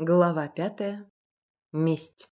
Глава пятая. Месть.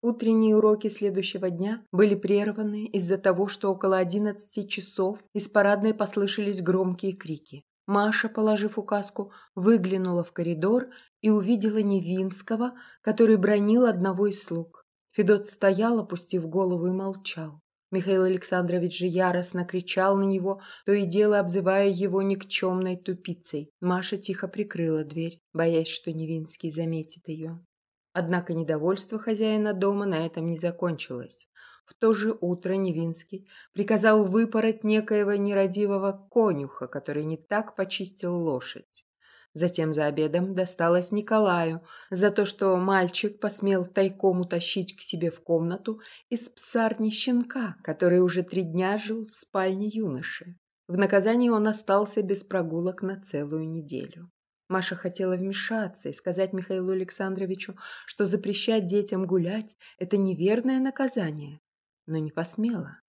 Утренние уроки следующего дня были прерваны из-за того, что около одиннадцати часов из парадной послышались громкие крики. Маша, положив указку, выглянула в коридор и увидела Невинского, который бронил одного из слуг. Федот стоял, опустив голову, и молчал. Михаил Александрович же яростно кричал на него, то и дело обзывая его никчемной тупицей. Маша тихо прикрыла дверь, боясь, что Невинский заметит ее. Однако недовольство хозяина дома на этом не закончилось. В то же утро Невинский приказал выпороть некоего нерадивого конюха, который не так почистил лошадь. Затем за обедом досталось Николаю за то, что мальчик посмел тайком утащить к себе в комнату из псарни щенка, который уже три дня жил в спальне юноши. В наказание он остался без прогулок на целую неделю. Маша хотела вмешаться и сказать Михаилу Александровичу, что запрещать детям гулять – это неверное наказание, но не посмела.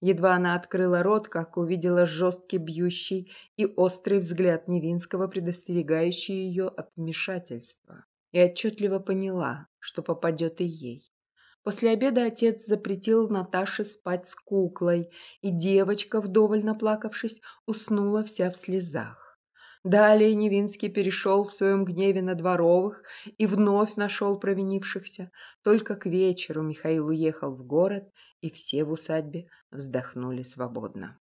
Едва она открыла рот, как увидела жесткий бьющий и острый взгляд Невинского, предостерегающий ее от вмешательства. И отчетливо поняла, что попадет и ей. После обеда отец запретил Наташе спать с куклой, и девочка, вдоволь наплакавшись, уснула вся в слезах. Далее Невинский перешел в своем гневе на дворовых и вновь нашел провинившихся. Только к вечеру Михаил уехал в город, и все в усадьбе вздохнули свободно.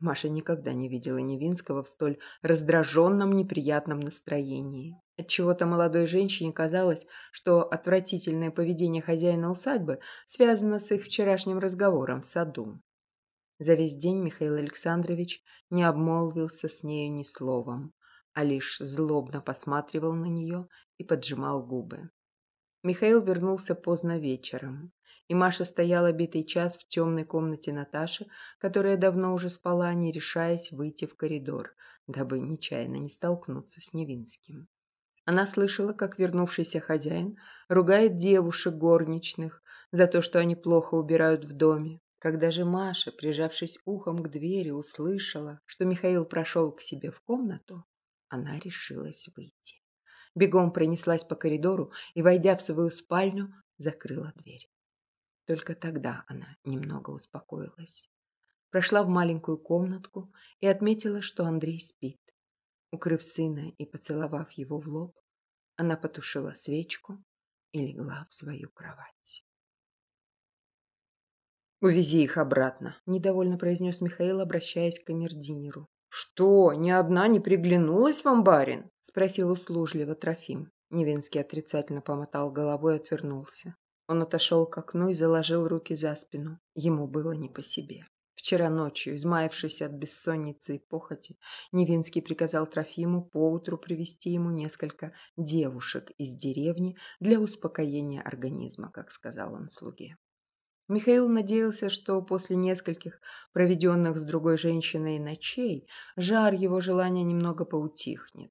Маша никогда не видела Невинского в столь раздраженном, неприятном настроении. Отчего-то молодой женщине казалось, что отвратительное поведение хозяина усадьбы связано с их вчерашним разговором в саду. За весь день Михаил Александрович не обмолвился с нею ни словом, а лишь злобно посматривал на нее и поджимал губы. Михаил вернулся поздно вечером, и Маша стояла битый час в темной комнате Наташи, которая давно уже спала, не решаясь выйти в коридор, дабы нечаянно не столкнуться с Невинским. Она слышала, как вернувшийся хозяин ругает девушек горничных за то, что они плохо убирают в доме, когда же Маша, прижавшись ухом к двери, услышала, что Михаил прошел к себе в комнату, она решилась выйти. Бегом пронеслась по коридору и, войдя в свою спальню, закрыла дверь. Только тогда она немного успокоилась. Прошла в маленькую комнатку и отметила, что Андрей спит. Укрыв сына и поцеловав его в лоб, она потушила свечку и легла в свою кровать. «Увези их обратно», – недовольно произнес Михаил, обращаясь к камердинеру. «Что, ни одна не приглянулась вам, барин?» – спросил услужливо Трофим. Невинский отрицательно помотал головой и отвернулся. Он отошел к окну и заложил руки за спину. Ему было не по себе. Вчера ночью, измаявшись от бессонницы и похоти, Невинский приказал Трофиму поутру привести ему несколько девушек из деревни для успокоения организма, как сказал он слуге. Михаил надеялся, что после нескольких проведенных с другой женщиной ночей жар его желания немного поутихнет.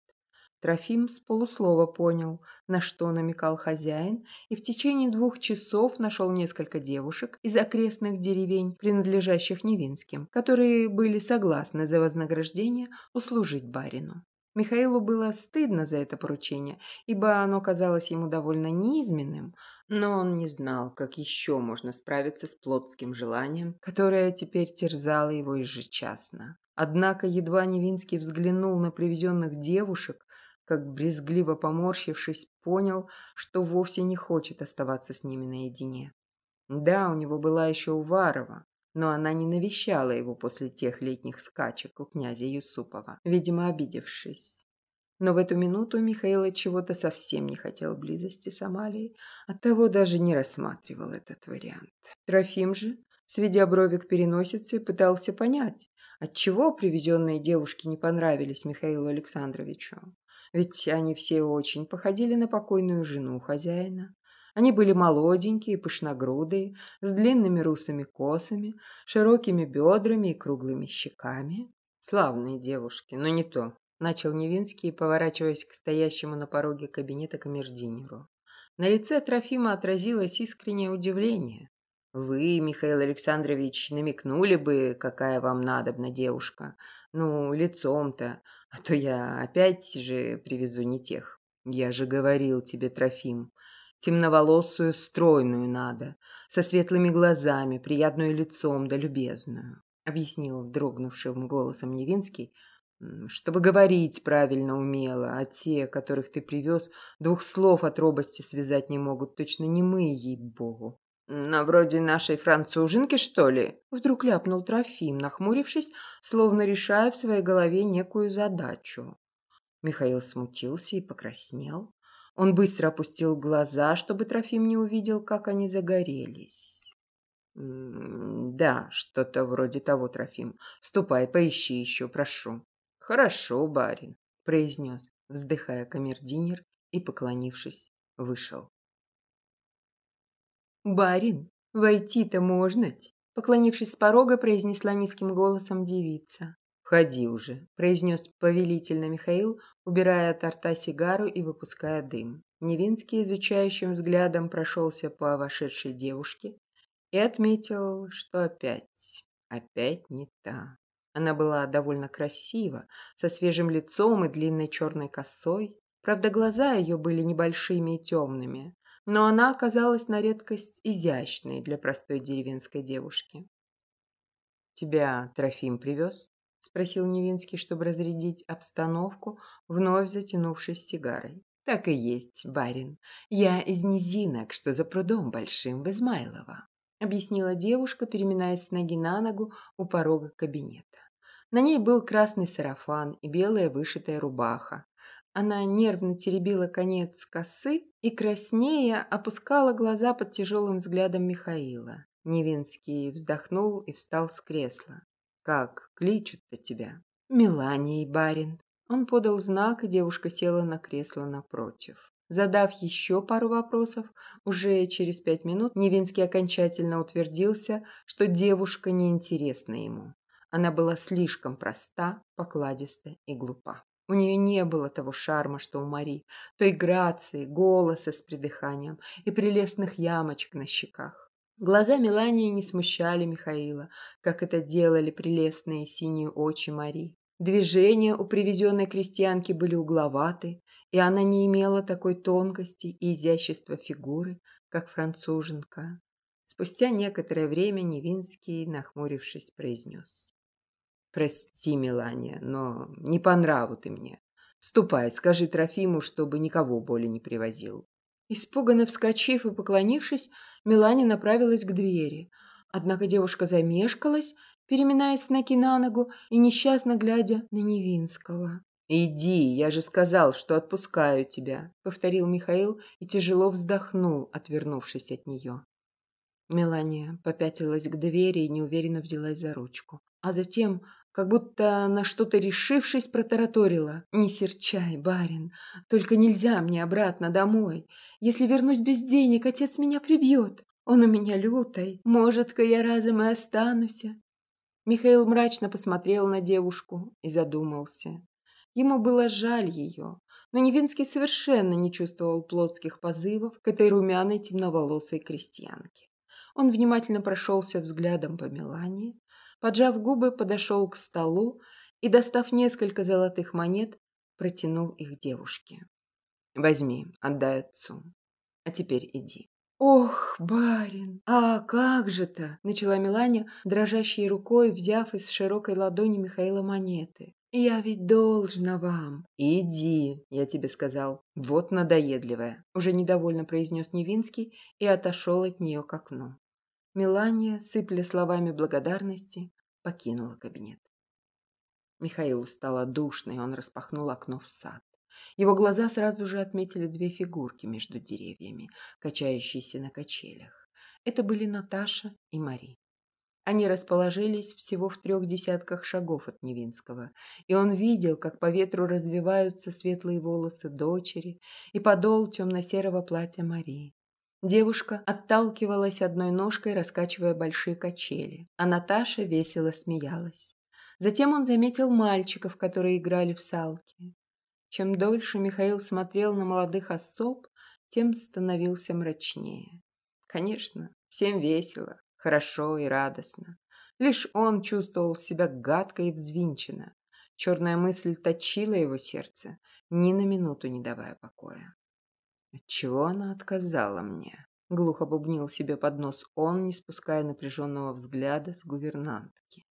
Трофим с полуслова понял, на что намекал хозяин, и в течение двух часов нашел несколько девушек из окрестных деревень, принадлежащих Невинским, которые были согласны за вознаграждение услужить барину. Михаилу было стыдно за это поручение, ибо оно казалось ему довольно низменным, но он не знал, как еще можно справиться с плотским желанием, которое теперь терзало его ежечасно. Однако едва Невинский взглянул на привезенных девушек, как брезгливо поморщившись, понял, что вовсе не хочет оставаться с ними наедине. Да, у него была еще Уварова, но она не навещала его после тех летних скачек у князя Юсупова, видимо, обидевшись. Но в эту минуту Михаил от чего-то совсем не хотел близости с Амалией, оттого даже не рассматривал этот вариант. Трофим же, сведя брови к переносице, пытался понять, отчего привезенные девушки не понравились Михаилу Александровичу. Ведь они все очень походили на покойную жену хозяина. Они были молоденькие, пышногрудые, с длинными русыми косами, широкими бедрами и круглыми щеками. Славные девушки, но не то. Начал Невинский, поворачиваясь к стоящему на пороге кабинета камердинеру. На лице Трофима отразилось искреннее удивление. Вы, Михаил Александрович, намекнули бы, какая вам надобна девушка. Ну, лицом-то, а то я опять же привезу не тех. Я же говорил тебе, Трофим, темноволосую, стройную надо, со светлыми глазами, приятную лицом да любезную, объяснил дрогнувшим голосом Невинский, чтобы говорить правильно умело, а те, которых ты привез, двух слов от робости связать не могут, точно не мы, ей-богу. «На вроде нашей француженки, что ли?» Вдруг ляпнул Трофим, нахмурившись, словно решая в своей голове некую задачу. Михаил смутился и покраснел. Он быстро опустил глаза, чтобы Трофим не увидел, как они загорелись. «Да, что-то вроде того, Трофим. Ступай, поищи еще, прошу». «Хорошо, барин», — произнес, вздыхая камердинер и, поклонившись, вышел. «Барин, войти-то можно Поклонившись с порога, произнесла низким голосом девица. «Входи уже», – произнес повелительно Михаил, убирая от рта сигару и выпуская дым. Невинский изучающим взглядом прошелся по вошедшей девушке и отметил, что опять, опять не та. Она была довольно красива, со свежим лицом и длинной черной косой. Правда, глаза ее были небольшими и темными, но она оказалась на редкость изящной для простой деревенской девушки. «Тебя Трофим привез?» — спросил Невинский, чтобы разрядить обстановку, вновь затянувшись сигарой. «Так и есть, барин. Я из низинок, что за прудом большим в Измайлово», — объяснила девушка, переминаясь с ноги на ногу у порога кабинета. На ней был красный сарафан и белая вышитая рубаха, она нервно теребила конец косы и, краснея, опускала глаза под тяжелым взглядом Михаила. Невинский вздохнул и встал с кресла. «Как кличут-то тебя?» «Меланией, барин». Он подал знак, и девушка села на кресло напротив. Задав еще пару вопросов, уже через пять минут Невинский окончательно утвердился, что девушка неинтересна ему. Она была слишком проста, покладиста и глупа. У нее не было того шарма, что у Мари, той грации, голоса с придыханием и прелестных ямочек на щеках. Глаза Мелании не смущали Михаила, как это делали прелестные синие очи Мари. Движения у привезенной крестьянки были угловаты, и она не имела такой тонкости и изящества фигуры, как француженка. Спустя некоторое время Невинский, нахмурившись, произнес. Прости, Мелания, но не по нраву ты мне. Ступай, скажи Трофиму, чтобы никого более не привозил. Испуганно вскочив и поклонившись, Мелания направилась к двери. Однако девушка замешкалась, переминаясь с ноги на ногу и несчастно глядя на Невинского. «Иди, я же сказал, что отпускаю тебя», — повторил Михаил и тяжело вздохнул, отвернувшись от нее. Мелания попятилась к двери и неуверенно взялась за ручку. А затем как будто на что-то решившись, протараторила. «Не серчай, барин, только нельзя мне обратно домой. Если вернусь без денег, отец меня прибьет. Он у меня лютый, может-ка я разом и останусь». Михаил мрачно посмотрел на девушку и задумался. Ему было жаль ее, но Невинский совершенно не чувствовал плотских позывов к этой румяной темноволосой крестьянке. Он внимательно прошелся взглядом по Мелании, поджав губы, подошел к столу и, достав несколько золотых монет, протянул их девушке. «Возьми, отдай отцу. А теперь иди». «Ох, барин, а как же-то?» – начала Миланя, дрожащей рукой, взяв из широкой ладони Михаила монеты. «Я ведь должна вам». «Иди», – я тебе сказал. «Вот надоедливая», – уже недовольно произнес Невинский и отошел от нее к окну. Мелания, сыпля словами благодарности, покинула кабинет. Михаилу стало душно, и он распахнул окно в сад. Его глаза сразу же отметили две фигурки между деревьями, качающиеся на качелях. Это были Наташа и Мари. Они расположились всего в трех десятках шагов от Невинского, и он видел, как по ветру развиваются светлые волосы дочери и подол темно-серого платья Марии. Девушка отталкивалась одной ножкой, раскачивая большие качели, а Наташа весело смеялась. Затем он заметил мальчиков, которые играли в салки. Чем дольше Михаил смотрел на молодых особ, тем становился мрачнее. Конечно, Всем весело, хорошо и радостно. Лишь он чувствовал себя гадко и взвинченно. Черная мысль точила его сердце, ни на минуту не давая покоя. Отчего она отказала мне? Глухо бубнил себе под нос он, не спуская напряженного взгляда с гувернантки.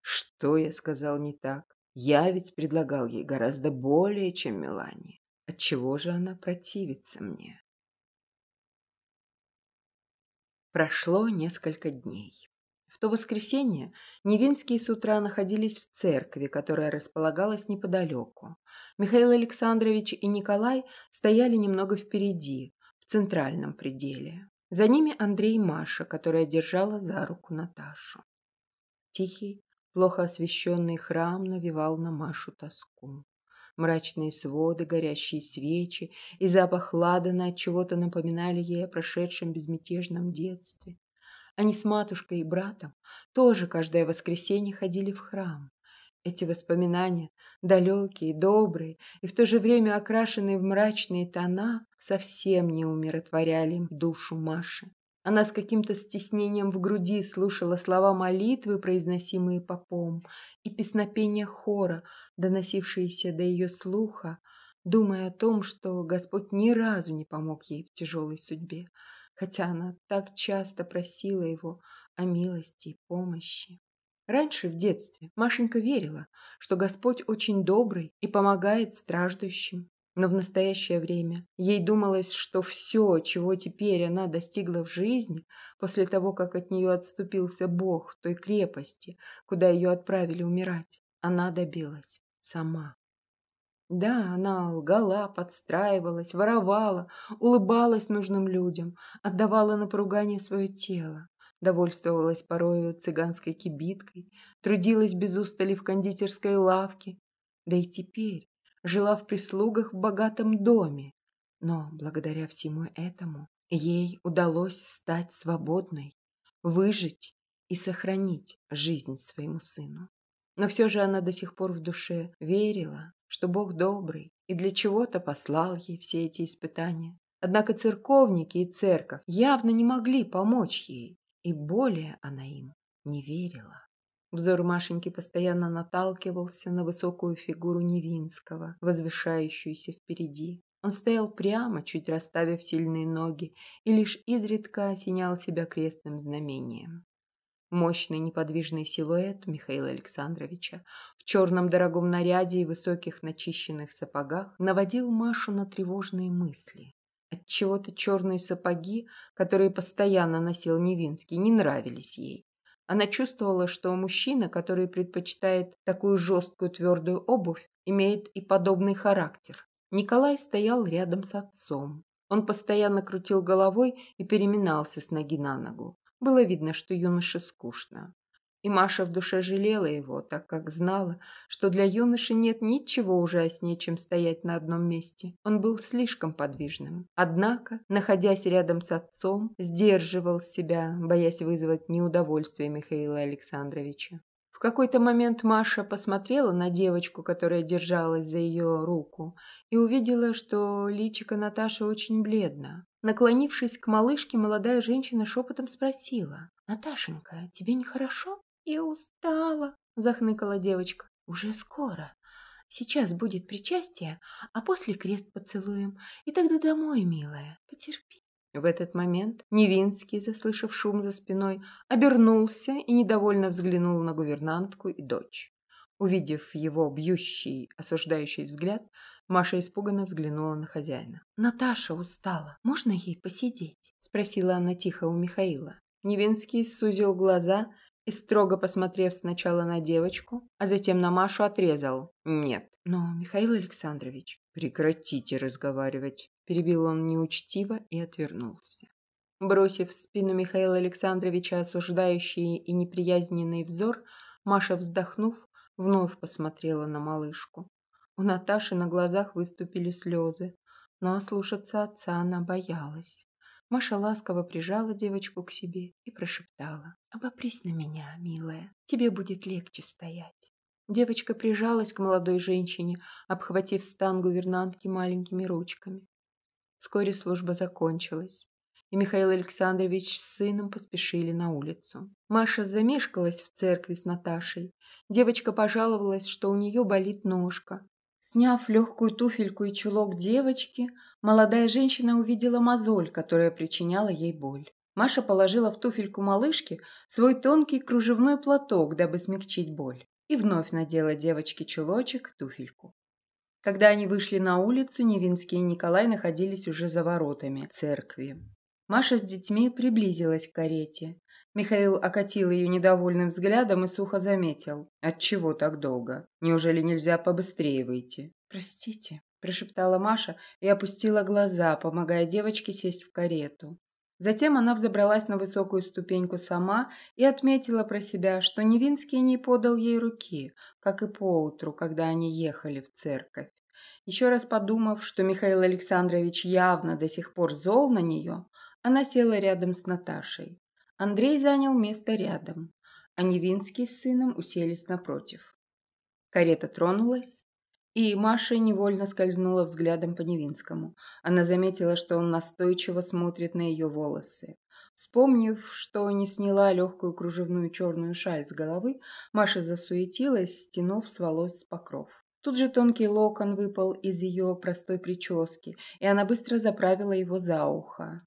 Что я сказал не так? Я ведь предлагал ей гораздо более, чем Мелани. Отчего же она противится мне? Прошло несколько дней. То воскресенье Невинские с утра находились в церкви, которая располагалась неподалеку. Михаил Александрович и Николай стояли немного впереди, в центральном пределе. За ними Андрей и Маша, которая держала за руку Наташу. Тихий, плохо освещенный храм навевал на Машу тоску. Мрачные своды, горящие свечи и запах ладана от чего-то напоминали ей о прошедшем безмятежном детстве. Они с матушкой и братом тоже каждое воскресенье ходили в храм. Эти воспоминания, далекие, добрые и в то же время окрашенные в мрачные тона, совсем не умиротворяли душу Маши. Она с каким-то стеснением в груди слушала слова молитвы, произносимые попом, и песнопения хора, доносившиеся до ее слуха, думая о том, что Господь ни разу не помог ей в тяжелой судьбе, хотя она так часто просила его о милости и помощи. Раньше, в детстве, Машенька верила, что Господь очень добрый и помогает страждущим. Но в настоящее время ей думалось, что все, чего теперь она достигла в жизни, после того, как от нее отступился Бог в той крепости, куда ее отправили умирать, она добилась сама. Да, она лгала, подстраивалась, воровала, улыбалась нужным людям, отдавала на поругание свое тело, довольствовалась порою цыганской кибиткой, трудилась без устали в кондитерской лавке. Да и теперь, жила в прислугах в богатом доме, но благодаря всему этому ей удалось стать свободной, выжить и сохранить жизнь своему сыну. Но все же она до сих пор в душе верила, что Бог добрый и для чего-то послал ей все эти испытания. Однако церковники и церковь явно не могли помочь ей, и более она им не верила. Взор Машеньки постоянно наталкивался на высокую фигуру Невинского, возвышающуюся впереди. Он стоял прямо, чуть расставив сильные ноги, и лишь изредка осенял себя крестным знамением. Мощный неподвижный силуэт Михаила Александровича в черном дорогом наряде и высоких начищенных сапогах наводил Машу на тревожные мысли. Отчего-то черные сапоги, которые постоянно носил Невинский, не нравились ей. Она чувствовала, что мужчина, который предпочитает такую жесткую твердую обувь, имеет и подобный характер. Николай стоял рядом с отцом. Он постоянно крутил головой и переминался с ноги на ногу. Было видно, что юноше скучно. И Маша в душе жалела его, так как знала, что для юноши нет ничего ужаснее, чем стоять на одном месте. Он был слишком подвижным. Однако, находясь рядом с отцом, сдерживал себя, боясь вызвать неудовольствие Михаила Александровича. Какой-то момент Маша посмотрела на девочку, которая держалась за ее руку, и увидела, что личико Наташи очень бледно. Наклонившись к малышке, молодая женщина шепотом спросила. «Наташенька, тебе нехорошо?» «Я устала», — захныкала девочка. «Уже скоро. Сейчас будет причастие, а после крест поцелуем. И тогда домой, милая. Потерпи». В этот момент Невинский, заслышав шум за спиной, обернулся и недовольно взглянул на гувернантку и дочь. Увидев его бьющий, осуждающий взгляд, Маша испуганно взглянула на хозяина. «Наташа устала. Можно ей посидеть?» – спросила она тихо у Михаила. Невинский сузил глаза и, строго посмотрев сначала на девочку, а затем на Машу, отрезал «нет». «Но, Михаил Александрович...» «Прекратите разговаривать», – перебил он неучтиво и отвернулся. Бросив в спину Михаила Александровича осуждающий и неприязненный взор, Маша, вздохнув, вновь посмотрела на малышку. У Наташи на глазах выступили слезы, но ослушаться отца она боялась. Маша ласково прижала девочку к себе и прошептала. «Обопрись на меня, милая, тебе будет легче стоять». Девочка прижалась к молодой женщине, обхватив стан гувернантки маленькими ручками. Вскоре служба закончилась. и Михаил Александрович с сыном поспешили на улицу. Маша замешкалась в церкви с Наташей. Девочка пожаловалась, что у нее болит ножка. Сняв легкую туфельку и чулок девочки, молодая женщина увидела мозоль, которая причиняла ей боль. Маша положила в туфельку малышки свой тонкий кружевной платок, дабы смягчить боль, и вновь надела девочке чулочек, туфельку. Когда они вышли на улицу, Невинский и Николай находились уже за воротами церкви. Маша с детьми приблизилась к карете. Михаил окатил ее недовольным взглядом и сухо заметил. «Отчего так долго? Неужели нельзя побыстрее выйти?» «Простите», – прошептала Маша и опустила глаза, помогая девочке сесть в карету. Затем она взобралась на высокую ступеньку сама и отметила про себя, что Невинский не подал ей руки, как и поутру, когда они ехали в церковь. Еще раз подумав, что Михаил Александрович явно до сих пор зол на нее, она села рядом с Наташей. Андрей занял место рядом, а Невинский с сыном уселись напротив. Карета тронулась, и Маша невольно скользнула взглядом по Невинскому. Она заметила, что он настойчиво смотрит на ее волосы. Вспомнив, что не сняла легкую кружевную черную шаль с головы, Маша засуетилась, стянув с волос покров. Тут же тонкий локон выпал из ее простой прически, и она быстро заправила его за ухо.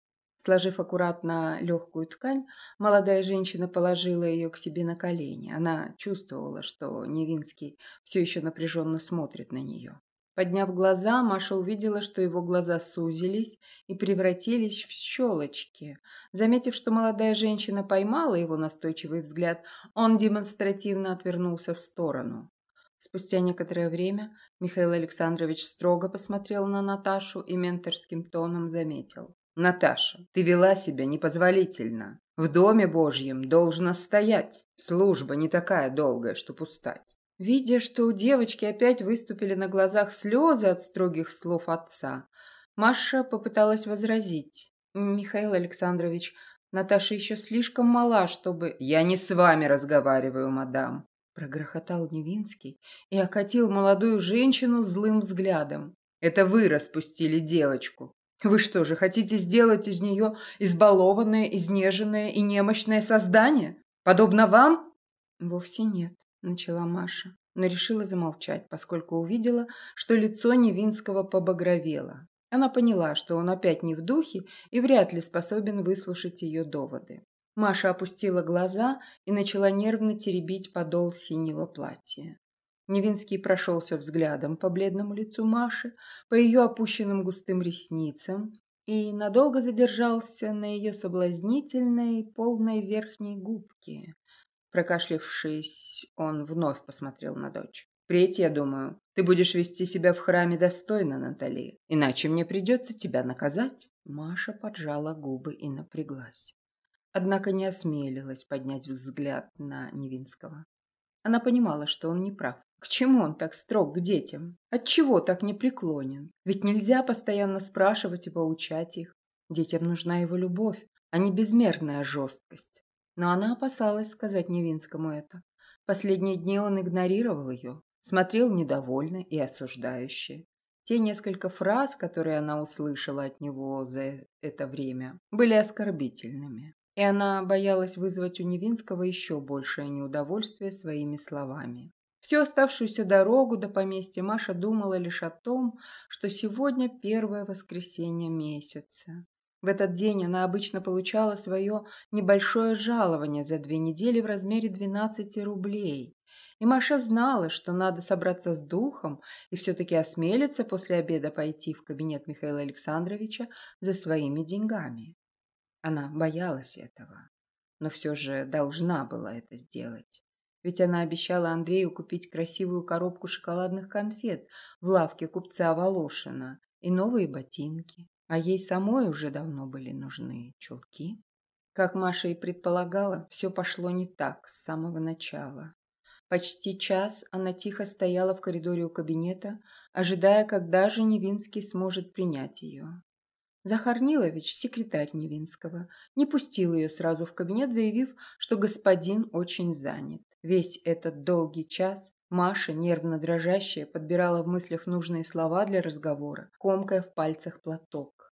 Сложив аккуратно легкую ткань, молодая женщина положила ее к себе на колени. Она чувствовала, что Невинский все еще напряженно смотрит на нее. Подняв глаза, Маша увидела, что его глаза сузились и превратились в щелочки. Заметив, что молодая женщина поймала его настойчивый взгляд, он демонстративно отвернулся в сторону. Спустя некоторое время Михаил Александрович строго посмотрел на Наташу и менторским тоном заметил. Наташа, ты вела себя непозволительно. В доме Божьем должна стоять. Служба не такая долгая, что устать. Видя, что у девочки опять выступили на глазах слезы от строгих слов отца, Маша попыталась возразить. «Михаил Александрович, Наташа еще слишком мала, чтобы...» «Я не с вами разговариваю, мадам», — прогрохотал Невинский и окатил молодую женщину злым взглядом. «Это вы распустили девочку. Вы что же, хотите сделать из нее избалованное, изнеженное и немощное создание? Подобно вам? Вовсе нет, начала Маша, но решила замолчать, поскольку увидела, что лицо Невинского побагровело. Она поняла, что он опять не в духе и вряд ли способен выслушать ее доводы. Маша опустила глаза и начала нервно теребить подол синего платья. Невинский прошелся взглядом по бледному лицу Маши, по ее опущенным густым ресницам и надолго задержался на ее соблазнительной полной верхней губке. Прокашлившись, он вновь посмотрел на дочь. «Впредь, я думаю, ты будешь вести себя в храме достойно, Натали, иначе мне придется тебя наказать». Маша поджала губы и напряглась. Однако не осмелилась поднять взгляд на Невинского. Она понимала, что он не прав. К чему он так строг к детям? Отчего так непреклонен? Ведь нельзя постоянно спрашивать и поучать их. Детям нужна его любовь, а не безмерная жесткость. Но она опасалась сказать Невинскому это. Последние дни он игнорировал ее, смотрел недовольно и осуждающе. Те несколько фраз, которые она услышала от него за это время, были оскорбительными. И она боялась вызвать у Невинского еще большее неудовольствие своими словами. Всю оставшуюся дорогу до поместья Маша думала лишь о том, что сегодня первое воскресенье месяца. В этот день она обычно получала свое небольшое жалование за две недели в размере 12 рублей. И Маша знала, что надо собраться с духом и все-таки осмелиться после обеда пойти в кабинет Михаила Александровича за своими деньгами. Она боялась этого, но все же должна была это сделать. Ведь она обещала Андрею купить красивую коробку шоколадных конфет в лавке купца Волошина и новые ботинки. А ей самой уже давно были нужны чулки. Как Маша и предполагала, все пошло не так с самого начала. Почти час она тихо стояла в коридоре у кабинета, ожидая, когда же Невинский сможет принять ее. Захар Нилович, секретарь Невинского, не пустил ее сразу в кабинет, заявив, что господин очень занят. Весь этот долгий час Маша, нервно дрожащая, подбирала в мыслях нужные слова для разговора, комкая в пальцах платок.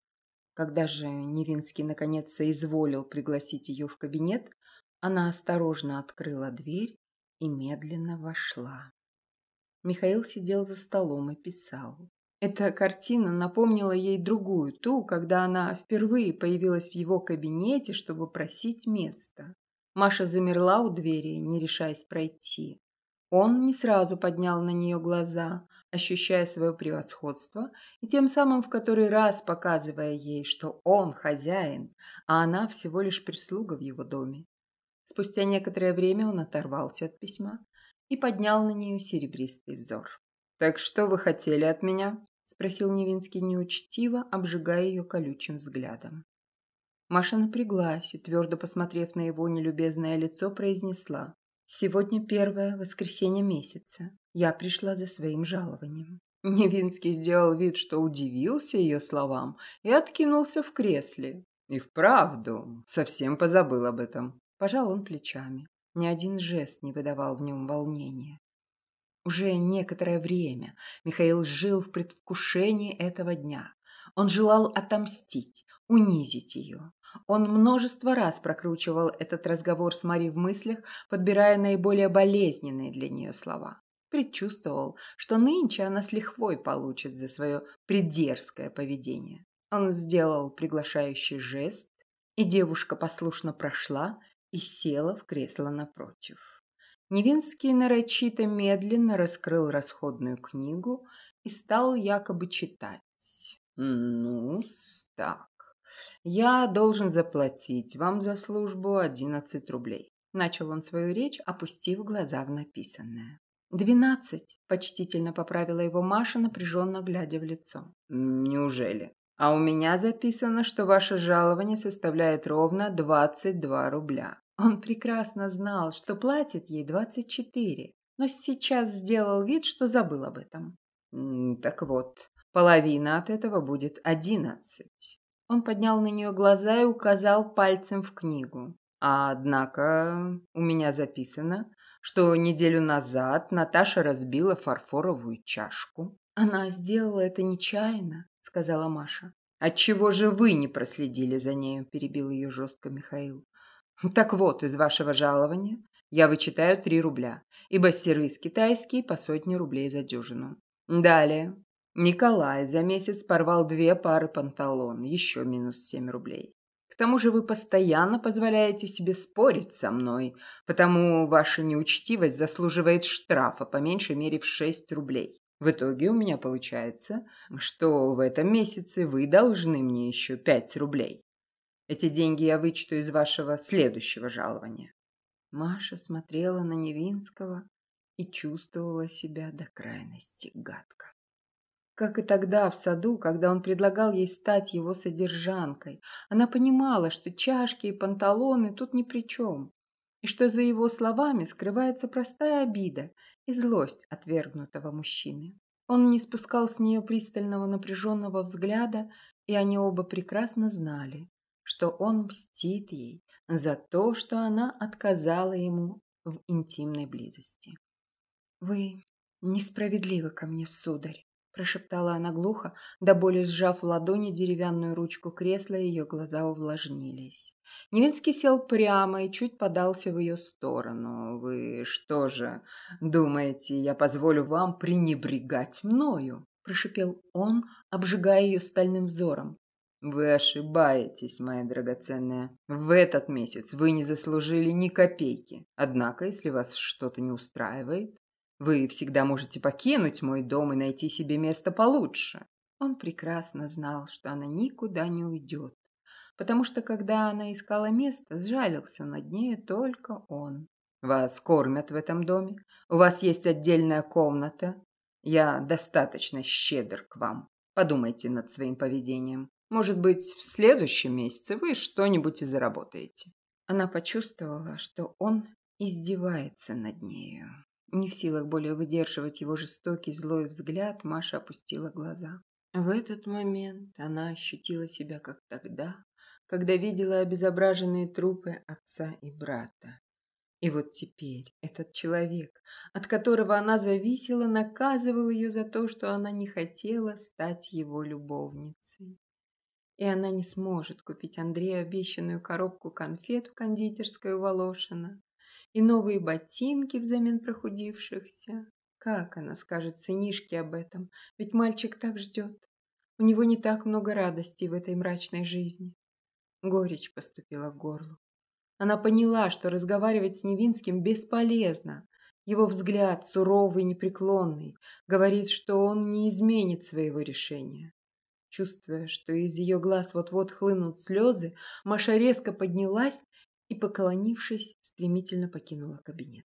Когда же Невинский наконец соизволил пригласить ее в кабинет, она осторожно открыла дверь и медленно вошла. Михаил сидел за столом и писал. Эта картина напомнила ей другую, ту, когда она впервые появилась в его кабинете, чтобы просить место. Маша замерла у двери, не решаясь пройти. Он не сразу поднял на нее глаза, ощущая свое превосходство и тем самым в который раз показывая ей, что он хозяин, а она всего лишь прислуга в его доме. Спустя некоторое время он оторвался от письма и поднял на нее серебристый взор. «Так что вы хотели от меня?» – спросил Невинский неучтиво, обжигая ее колючим взглядом. Маша напряглась и, твердо посмотрев на его нелюбезное лицо, произнесла. «Сегодня первое воскресенье месяца. Я пришла за своим жалованием». Невинский сделал вид, что удивился ее словам и откинулся в кресле. И вправду, совсем позабыл об этом. Пожал он плечами. Ни один жест не выдавал в нем волнения. Уже некоторое время Михаил жил в предвкушении этого дня. Он желал отомстить, унизить ее. Он множество раз прокручивал этот разговор с Мари в мыслях, подбирая наиболее болезненные для нее слова. Предчувствовал, что нынче она с лихвой получит за свое придерзкое поведение. Он сделал приглашающий жест, и девушка послушно прошла и села в кресло напротив. Невинский нарочито медленно раскрыл расходную книгу и стал якобы читать. ну так. Я должен заплатить вам за службу одиннадцать рублей. Начал он свою речь, опустив глаза в написанное. «Двенадцать», – почтительно поправила его Маша, напряженно глядя в лицо. «Неужели? А у меня записано, что ваше жалование составляет ровно двадцать два рубля». Он прекрасно знал, что платит ей двадцать четыре, но сейчас сделал вид, что забыл об этом. «Так вот, половина от этого будет одиннадцать». Он поднял на нее глаза и указал пальцем в книгу. А однако у меня записано, что неделю назад Наташа разбила фарфоровую чашку. Она сделала это нечаянно, сказала Маша. Отчего же вы не проследили за нею, перебил ее жестко Михаил. Так вот, из вашего жалования я вычитаю три рубля, ибо сервис китайский по сотне рублей за дюжину. Далее. Николай за месяц порвал две пары панталон, еще минус семь рублей. К тому же вы постоянно позволяете себе спорить со мной, потому ваша неучтивость заслуживает штрафа по меньшей мере в шесть рублей. В итоге у меня получается, что в этом месяце вы должны мне еще пять рублей. Эти деньги я вычту из вашего следующего жалования. Маша смотрела на Невинского и чувствовала себя до крайности гадко. Как и тогда в саду, когда он предлагал ей стать его содержанкой, она понимала, что чашки и панталоны тут ни при чем, и что за его словами скрывается простая обида и злость отвергнутого мужчины. Он не спускал с нее пристального напряженного взгляда, и они оба прекрасно знали, что он мстит ей за то, что она отказала ему в интимной близости. «Вы несправедливы ко мне, сударь», – прошептала она глухо, до боли сжав в ладони деревянную ручку кресла, ее глаза увлажнились. Невинский сел прямо и чуть подался в ее сторону. «Вы что же, думаете, я позволю вам пренебрегать мною?» – прошипел он, обжигая ее стальным взором. Вы ошибаетесь, моя драгоценная. В этот месяц вы не заслужили ни копейки. Однако, если вас что-то не устраивает, вы всегда можете покинуть мой дом и найти себе место получше. Он прекрасно знал, что она никуда не уйдет, потому что, когда она искала место, сжалился над нею только он. Вас кормят в этом доме, у вас есть отдельная комната. Я достаточно щедр к вам. Подумайте над своим поведением. Может быть, в следующем месяце вы что-нибудь и заработаете». Она почувствовала, что он издевается над нею. Не в силах более выдерживать его жестокий злой взгляд, Маша опустила глаза. В этот момент она ощутила себя как тогда, когда видела обезображенные трупы отца и брата. И вот теперь этот человек, от которого она зависела, наказывал ее за то, что она не хотела стать его любовницей. И она не сможет купить Андрею обещанную коробку конфет в кондитерской у Волошина и новые ботинки взамен прохудившихся. Как она скажет сынишке об этом? Ведь мальчик так ждет. У него не так много радости в этой мрачной жизни. Горечь поступила к горлу. Она поняла, что разговаривать с Невинским бесполезно. Его взгляд, суровый, непреклонный, говорит, что он не изменит своего решения. Чувствуя, что из ее глаз вот-вот хлынут слезы, Маша резко поднялась и, поклонившись, стремительно покинула кабинет.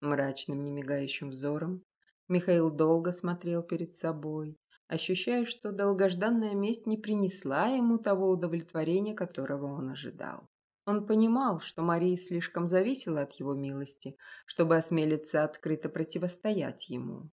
Мрачным, немигающим взором Михаил долго смотрел перед собой, ощущая, что долгожданная месть не принесла ему того удовлетворения, которого он ожидал. Он понимал, что Мария слишком зависела от его милости, чтобы осмелиться открыто противостоять ему.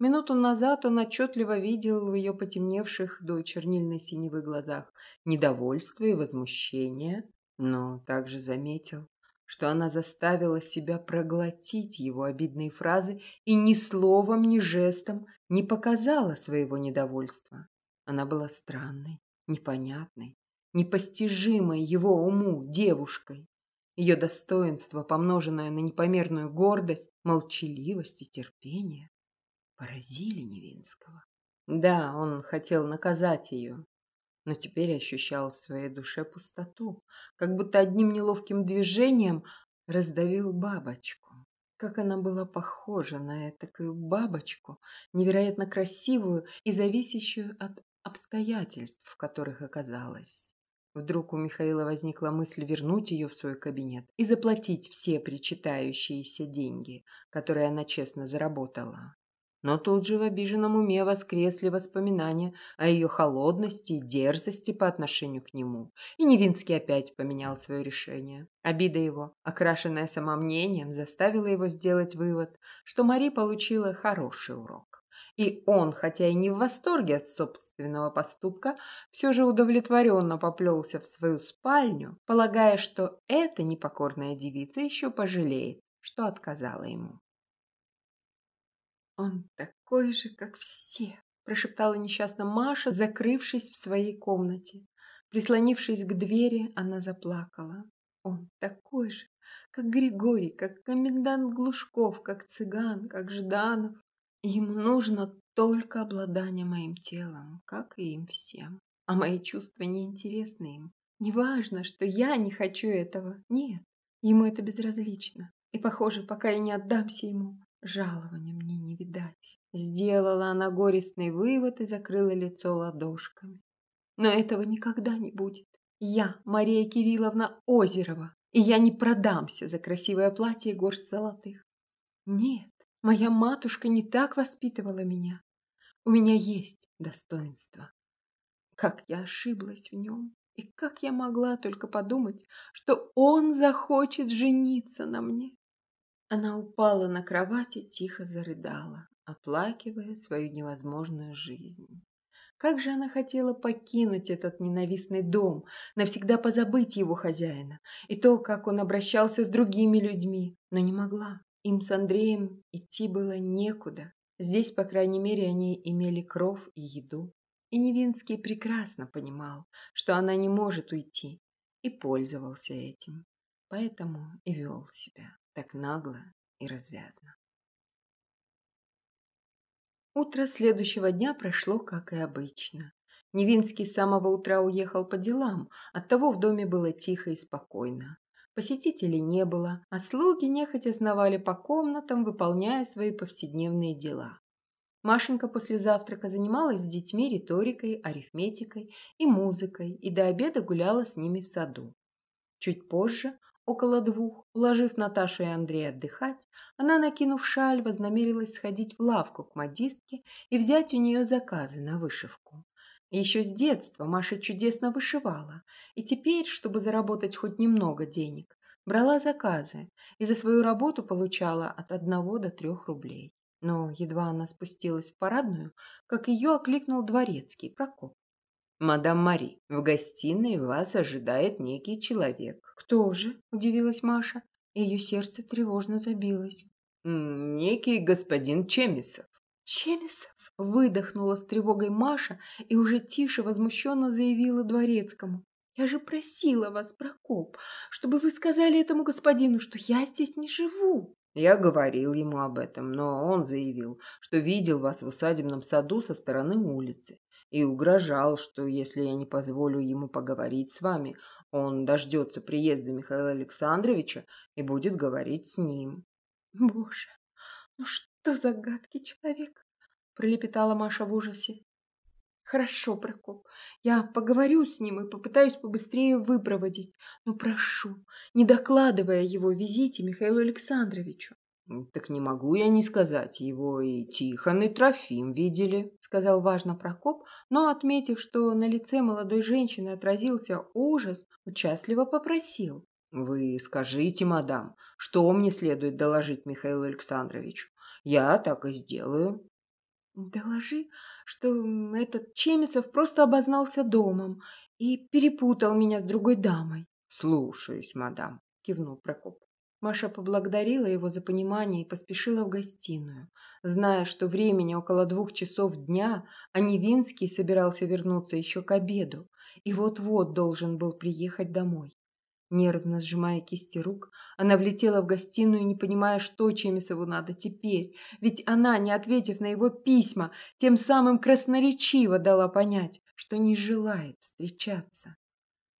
Минуту назад он отчетливо видел в ее потемневших до чернильной синевы глазах недовольство и возмущение, но также заметил, что она заставила себя проглотить его обидные фразы и ни словом, ни жестом не показала своего недовольства. Она была странной, непонятной, непостижимой его уму девушкой. Ее достоинство, помноженное на непомерную гордость, молчаливость и терпение, поразили Невинского. Да, он хотел наказать ее, но теперь ощущал в своей душе пустоту, как будто одним неловким движением раздавил бабочку. Как она была похожа на такую бабочку, невероятно красивую и зависящую от обстоятельств, в которых оказалась. Вдруг у Михаила возникла мысль вернуть ее в свой кабинет и заплатить все причитающиеся деньги, которые она честно заработала. Но тут же в обиженном уме воскресли воспоминания о ее холодности и дерзости по отношению к нему. И Невинский опять поменял свое решение. Обида его, окрашенная самомнением, заставила его сделать вывод, что Мари получила хороший урок. И он, хотя и не в восторге от собственного поступка, все же удовлетворенно поплелся в свою спальню, полагая, что эта непокорная девица еще пожалеет, что отказала ему. «Он такой же, как все», – прошептала несчастно Маша, закрывшись в своей комнате. Прислонившись к двери, она заплакала. «Он такой же, как Григорий, как комендант Глушков, как цыган, как Жданов. Ему нужно только обладание моим телом, как и им всем. А мои чувства неинтересны им. Неважно, что я не хочу этого. Нет, ему это безразлично. И, похоже, пока я не отдамся ему, Жалования мне не видать. Сделала она горестный вывод и закрыла лицо ладошками. Но этого никогда не будет. Я, Мария Кирилловна Озерова, и я не продамся за красивое платье и горсть золотых. Нет, моя матушка не так воспитывала меня. У меня есть достоинство. Как я ошиблась в нем, и как я могла только подумать, что он захочет жениться на мне. Она упала на кровать и тихо зарыдала, оплакивая свою невозможную жизнь. Как же она хотела покинуть этот ненавистный дом, навсегда позабыть его хозяина и то, как он обращался с другими людьми, но не могла. Им с Андреем идти было некуда. Здесь, по крайней мере, они имели кров и еду. И Невинский прекрасно понимал, что она не может уйти, и пользовался этим. Поэтому и вел себя так нагло и развязно. Утро следующего дня прошло, как и обычно. Невинский с самого утра уехал по делам, оттого в доме было тихо и спокойно. Посетителей не было, а слуги нехотя сновали по комнатам, выполняя свои повседневные дела. Машенька после завтрака занималась с детьми риторикой, арифметикой и музыкой и до обеда гуляла с ними в саду. Чуть позже Около двух, уложив Наташу и Андрея отдыхать, она, накинув шаль, вознамерилась сходить в лавку к модистке и взять у нее заказы на вышивку. Еще с детства Маша чудесно вышивала, и теперь, чтобы заработать хоть немного денег, брала заказы и за свою работу получала от одного до трех рублей. Но едва она спустилась в парадную, как ее окликнул дворецкий Прокоп. «Мадам Мари, в гостиной вас ожидает некий человек». «Кто же?» – удивилась Маша. Ее сердце тревожно забилось. «Некий господин Чемисов». Чемисов выдохнула с тревогой Маша и уже тише возмущенно заявила дворецкому. Я же просила вас, Прокоп, чтобы вы сказали этому господину, что я здесь не живу. Я говорил ему об этом, но он заявил, что видел вас в усадебном саду со стороны улицы и угрожал, что если я не позволю ему поговорить с вами, он дождется приезда Михаила Александровича и будет говорить с ним. Боже, ну что за гадкий человек, пролепетала Маша в ужасе. Хорошо, Прокоп, я поговорю с ним и попытаюсь побыстрее выпроводить, но прошу, не докладывая его визите Михаилу Александровичу. «Так не могу я не сказать, его и Тихон, и Трофим видели», — сказал важно Прокоп, но, отметив, что на лице молодой женщины отразился ужас, участливо попросил. «Вы скажите, мадам, что мне следует доложить Михаилу Александровичу? Я так и сделаю». Доложи, что этот Чемисов просто обознался домом и перепутал меня с другой дамой. Слушаюсь, мадам, кивнул Прокоп. Маша поблагодарила его за понимание и поспешила в гостиную, зная, что времени около двух часов дня, а Невинский собирался вернуться еще к обеду и вот-вот должен был приехать домой. Нервно сжимая кисти рук, она влетела в гостиную, не понимая, что Чемисову надо теперь. Ведь она, не ответив на его письма, тем самым красноречиво дала понять, что не желает встречаться.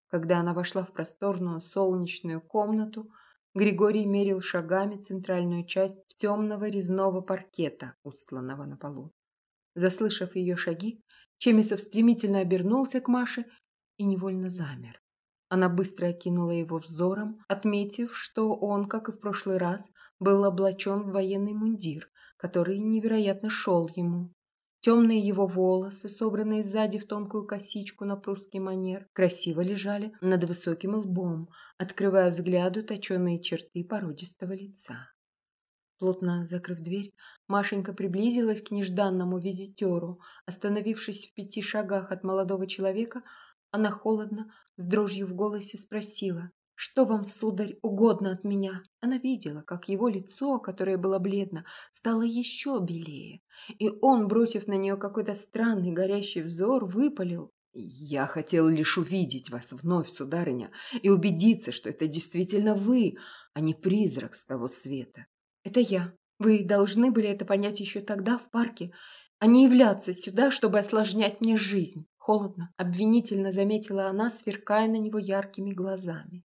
Когда она вошла в просторную солнечную комнату, Григорий мерил шагами центральную часть темного резного паркета, устланного на полу. Заслышав ее шаги, Чемисов стремительно обернулся к Маше и невольно замер. Она быстро окинула его взором, отметив, что он, как и в прошлый раз, был облачен в военный мундир, который невероятно шел ему. Темные его волосы, собранные сзади в тонкую косичку на прусский манер, красиво лежали над высоким лбом, открывая взгляду точеные черты породистого лица. Плотно закрыв дверь, Машенька приблизилась к нежданному визитеру. Остановившись в пяти шагах от молодого человека, она холодно, с дрожью в голосе спросила, «Что вам, сударь, угодно от меня?» Она видела, как его лицо, которое было бледно, стало еще белее, и он, бросив на нее какой-то странный горящий взор, выпалил. «Я хотел лишь увидеть вас вновь, сударыня, и убедиться, что это действительно вы, а не призрак с того света». «Это я. Вы должны были это понять еще тогда, в парке, а не являться сюда, чтобы осложнять мне жизнь». Холодно, обвинительно заметила она, сверкая на него яркими глазами.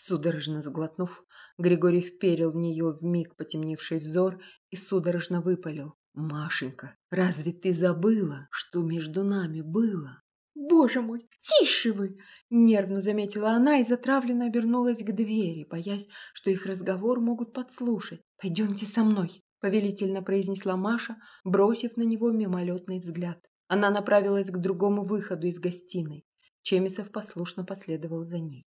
Судорожно сглотнув, Григорий вперил в нее вмиг потемневший взор и судорожно выпалил. «Машенька, разве ты забыла, что между нами было?» «Боже мой, тише вы!» – нервно заметила она и затравленно обернулась к двери, боясь, что их разговор могут подслушать. «Пойдемте со мной», – повелительно произнесла Маша, бросив на него мимолетный взгляд. Она направилась к другому выходу из гостиной. Чемисов послушно последовал за ней.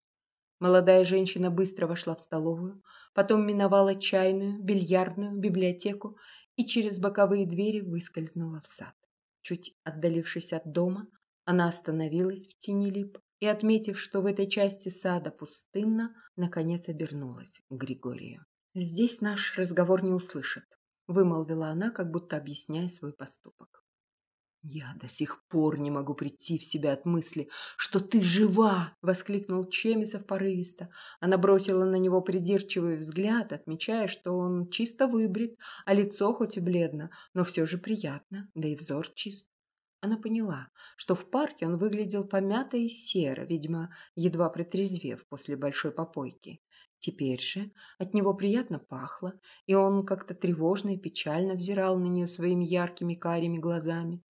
Молодая женщина быстро вошла в столовую, потом миновала чайную, бильярдную, библиотеку и через боковые двери выскользнула в сад. Чуть отдалившись от дома, она остановилась в тени лип и, отметив, что в этой части сада пустынно, наконец обернулась к Григорию. «Здесь наш разговор не услышат», — вымолвила она, как будто объясняя свой поступок. «Я до сих пор не могу прийти в себя от мысли, что ты жива!» — воскликнул Чемисов порывисто. Она бросила на него придирчивый взгляд, отмечая, что он чисто выбрит, а лицо хоть и бледно, но все же приятно, да и взор чист. Она поняла, что в парке он выглядел помято и серо, видимо, едва притрезвев после большой попойки. Теперь же от него приятно пахло, и он как-то тревожно и печально взирал на нее своими яркими карими глазами.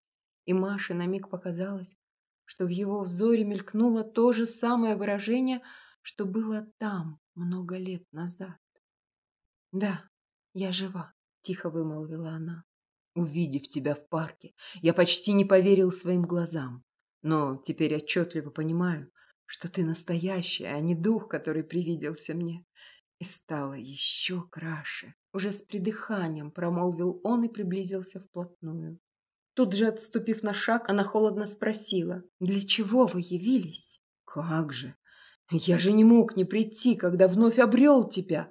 И Маше на миг показалось, что в его взоре мелькнуло то же самое выражение, что было там много лет назад. «Да, я жива», — тихо вымолвила она. «Увидев тебя в парке, я почти не поверил своим глазам, но теперь отчетливо понимаю, что ты настоящая, а не дух, который привиделся мне. И стало еще краше. Уже с придыханием промолвил он и приблизился вплотную. Тут же, отступив на шаг, она холодно спросила, «Для чего вы явились?» «Как же! Я же не мог не прийти, когда вновь обрел тебя.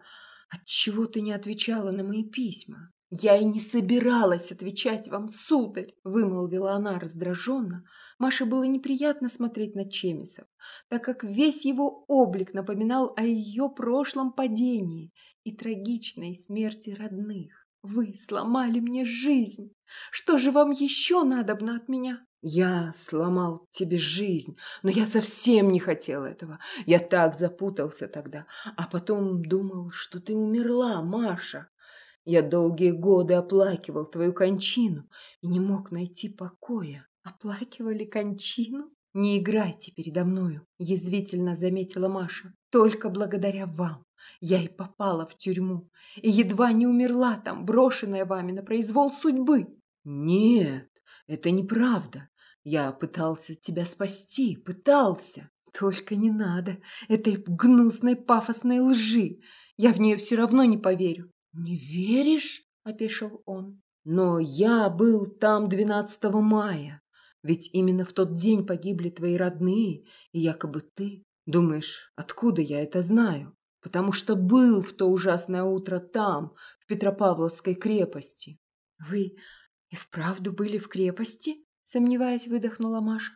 Отчего ты не отвечала на мои письма? «Я и не собиралась отвечать вам, сударь!» – вымолвила она раздраженно. Маше было неприятно смотреть на Чемисов, так как весь его облик напоминал о ее прошлом падении и трагичной смерти родных. «Вы сломали мне жизнь! Что же вам еще надобно от меня?» «Я сломал тебе жизнь, но я совсем не хотел этого. Я так запутался тогда, а потом думал, что ты умерла, Маша. Я долгие годы оплакивал твою кончину и не мог найти покоя. Оплакивали кончину? Не играйте передо мною, язвительно заметила Маша. Только благодаря вам я и попала в тюрьму, и едва не умерла там, брошенная вами на произвол судьбы. Нет, это неправда. Я пытался тебя спасти, пытался. Только не надо этой гнусной пафосной лжи. Я в нее все равно не поверю. «Не веришь?» – опешил он. «Но я был там 12 мая. Ведь именно в тот день погибли твои родные, и якобы ты. Думаешь, откуда я это знаю? Потому что был в то ужасное утро там, в Петропавловской крепости». «Вы и вправду были в крепости?» – сомневаясь, выдохнула Маша.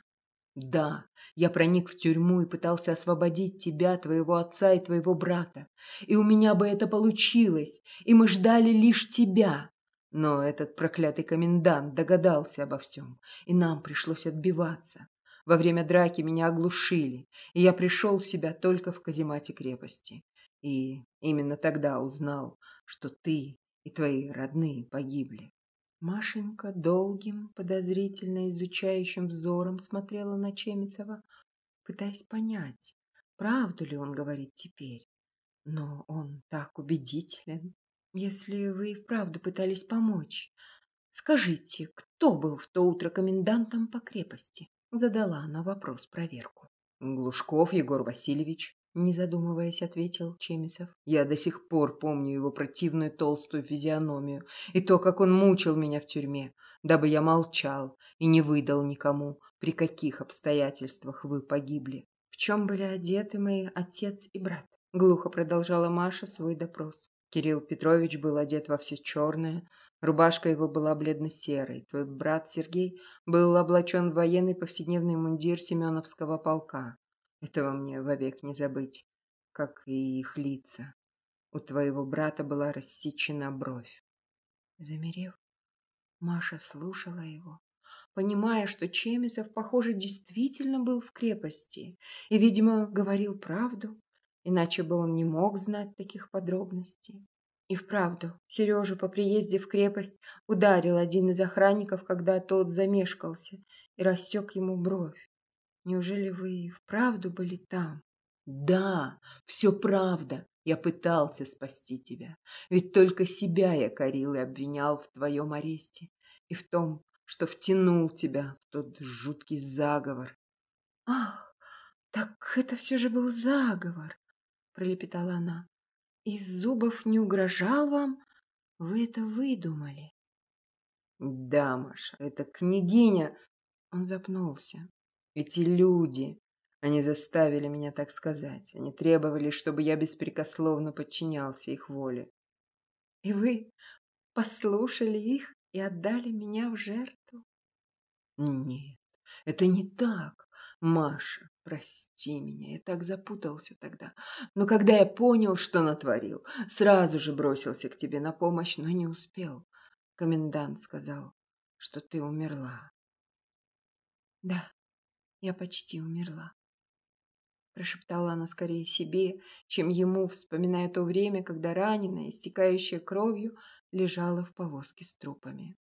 Да, я проник в тюрьму и пытался освободить тебя, твоего отца и твоего брата. И у меня бы это получилось, и мы ждали лишь тебя. Но этот проклятый комендант догадался обо всем, и нам пришлось отбиваться. Во время драки меня оглушили, и я пришел в себя только в каземате крепости. И именно тогда узнал, что ты и твои родные погибли. Машенька долгим, подозрительно изучающим взором смотрела на Чемисова, пытаясь понять, правду ли он говорит теперь. Но он так убедителен. Если вы и вправду пытались помочь, скажите, кто был в то утро комендантом по крепости? Задала она вопрос проверку. Глушков Егор Васильевич. Не задумываясь, ответил Чемисов. Я до сих пор помню его противную толстую физиономию и то, как он мучил меня в тюрьме, дабы я молчал и не выдал никому, при каких обстоятельствах вы погибли. В чем были одеты мои отец и брат? Глухо продолжала Маша свой допрос. Кирилл Петрович был одет во все черное, рубашка его была бледно-серой. Твой брат Сергей был облачен в военный повседневный мундир Семеновского полка. Этого мне вовек не забыть, как и их лица. У твоего брата была рассечена бровь. Замерев, Маша слушала его, понимая, что Чемисов, похоже, действительно был в крепости и, видимо, говорил правду, иначе бы он не мог знать таких подробностей. И вправду, Сережу по приезде в крепость ударил один из охранников, когда тот замешкался и рассек ему бровь. Неужели вы вправду были там? Да, все правда. Я пытался спасти тебя. Ведь только себя я корил и обвинял в твоем аресте. И в том, что втянул тебя в тот жуткий заговор. Ах, так это все же был заговор, пролепетала она. И Зубов не угрожал вам? Вы это выдумали. Да, Маша, это княгиня. Он запнулся. Эти люди, они заставили меня так сказать. Они требовали, чтобы я беспрекословно подчинялся их воле. И вы послушали их и отдали меня в жертву? Нет, это не так. Маша, прости меня, я так запутался тогда. Но когда я понял, что натворил, сразу же бросился к тебе на помощь, но не успел. Комендант сказал, что ты умерла. Да, я почти умерла. Прошептала она скорее себе, чем ему, вспоминая то время, когда раненая, истекающая кровью, лежала в повозке с трупами.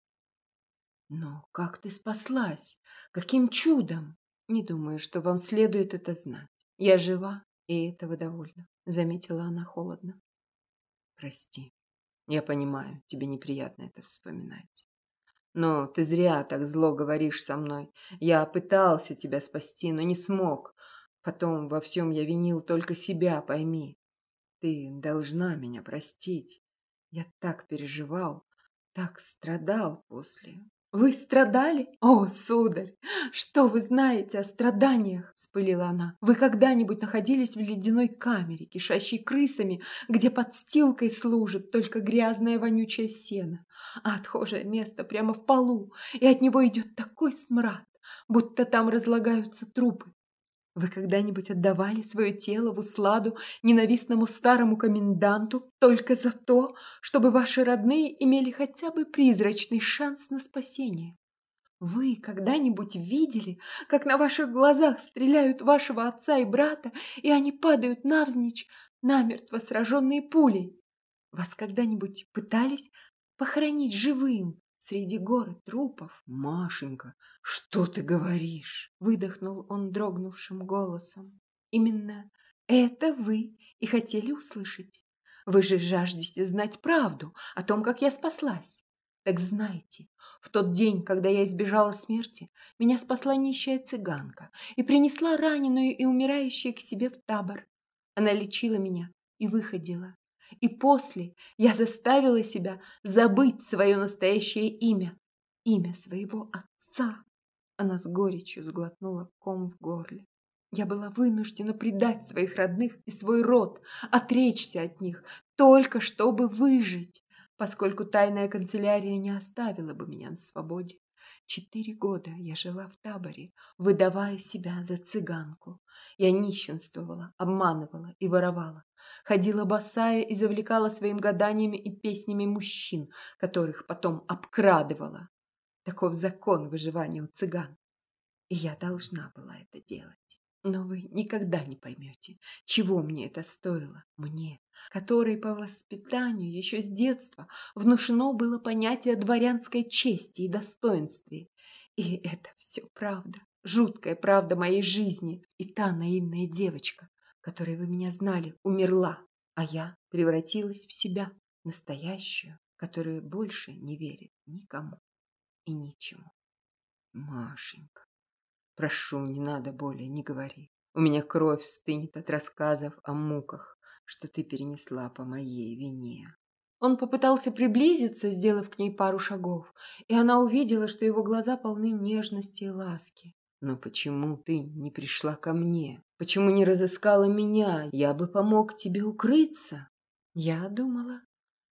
«Но как ты спаслась? Каким чудом?» «Не думаю, что вам следует это знать. Я жива, и этого довольно», — заметила она холодно. «Прости. Я понимаю, тебе неприятно это вспоминать. Но ты зря так зло говоришь со мной. Я пытался тебя спасти, но не смог. Потом во всем я винил только себя, пойми. Ты должна меня простить. Я так переживал, так страдал после. Вы страдали? О, сударь, что вы знаете о страданиях? Вспылила она. Вы когда-нибудь находились в ледяной камере, кишащей крысами, где подстилкой служит только грязное вонючее сено, а отхожее место прямо в полу, и от него идет такой смрад, будто там разлагаются трупы. Вы когда-нибудь отдавали свое тело в усладу ненавистному старому коменданту только за то, чтобы ваши родные имели хотя бы призрачный шанс на спасение? Вы когда-нибудь видели, как на ваших глазах стреляют вашего отца и брата, и они падают навзничь, намертво сраженные пулей? Вас когда-нибудь пытались похоронить живым, среди горы трупов. Машенька, что ты говоришь? Выдохнул он дрогнувшим голосом. Именно это вы и хотели услышать. Вы же жаждете знать правду о том, как я спаслась. Так знайте, в тот день, когда я избежала смерти, меня спасла нищая цыганка и принесла раненую и умирающую к себе в табор. Она лечила меня и выходила. И после я заставила себя забыть свое настоящее имя, имя своего отца. Она с горечью сглотнула ком в горле. Я была вынуждена предать своих родных и свой род, отречься от них, только чтобы выжить, поскольку тайная канцелярия не оставила бы меня на свободе. Четыре года я жила в таборе, выдавая себя за цыганку. Я нищенствовала, обманывала и воровала. Ходила босая и завлекала своим гаданиями и песнями мужчин, которых потом обкрадывала. Таков закон выживания у цыган. И я должна была это делать. Но вы никогда не поймете, чего мне это стоило. Мне, которой по воспитанию еще с детства внушено было понятие дворянской чести и достоинстве. И это все правда, жуткая правда моей жизни. И та наивная девочка, которой вы меня знали, умерла, а я превратилась в себя, настоящую, которая больше не верит никому и ничему. Машенька, Прошу, не надо более, не говори. У меня кровь стынет от рассказов о муках, что ты перенесла по моей вине. Он попытался приблизиться, сделав к ней пару шагов, и она увидела, что его глаза полны нежности и ласки. «Но почему ты не пришла ко мне? Почему не разыскала меня? Я бы помог тебе укрыться!» «Я думала,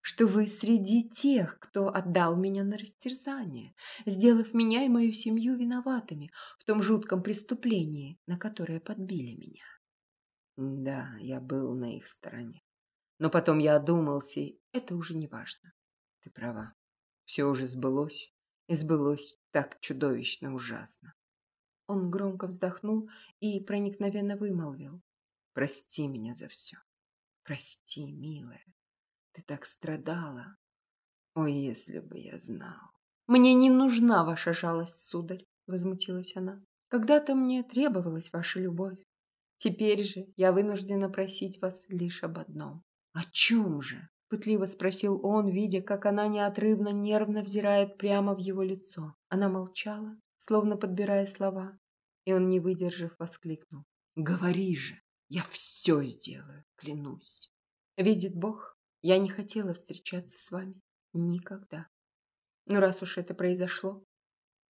что вы среди тех, кто отдал меня на растерзание, сделав меня и мою семью виноватыми в том жутком преступлении, на которое подбили меня. Да, я был на их стороне. Но потом я одумался, и это уже не важно. Ты права. Все уже сбылось, и сбылось так чудовищно ужасно. Он громко вздохнул и проникновенно вымолвил. Прости меня за все. Прости, милая. Ты так страдала. Ой, если бы я знал. Мне не нужна ваша жалость, сударь, возмутилась она. Когда-то мне требовалась ваша любовь. Теперь же я вынуждена просить вас лишь об одном. О чем же? Пытливо спросил он, видя, как она неотрывно, нервно взирает прямо в его лицо. Она молчала, словно подбирая слова, и он, не выдержав, воскликнул. «Говори же, я все сделаю, клянусь». Видит Бог, я не хотела встречаться с вами никогда. Но раз уж это произошло,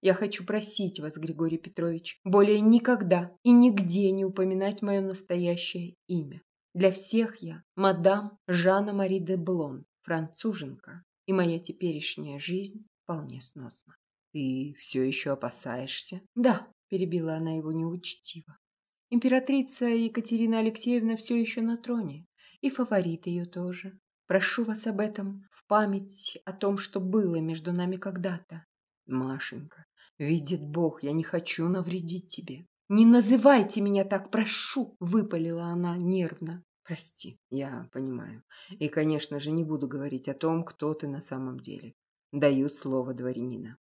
я хочу просить вас, Григорий Петрович, более никогда и нигде не упоминать мое настоящее имя. Для всех я мадам Жанна-Мари де Блон, француженка, и моя теперешняя жизнь вполне сносна. Ты все еще опасаешься? Да, перебила она его неучтиво. Императрица Екатерина Алексеевна все еще на троне, и фаворит ее тоже. Прошу вас об этом в память о том, что было между нами когда-то. Машенька, видит Бог, я не хочу навредить тебе. Не называйте меня так, прошу, выпалила она нервно. Прости, я понимаю. И, конечно же, не буду говорить о том, кто ты на самом деле. Даю слово дворянина.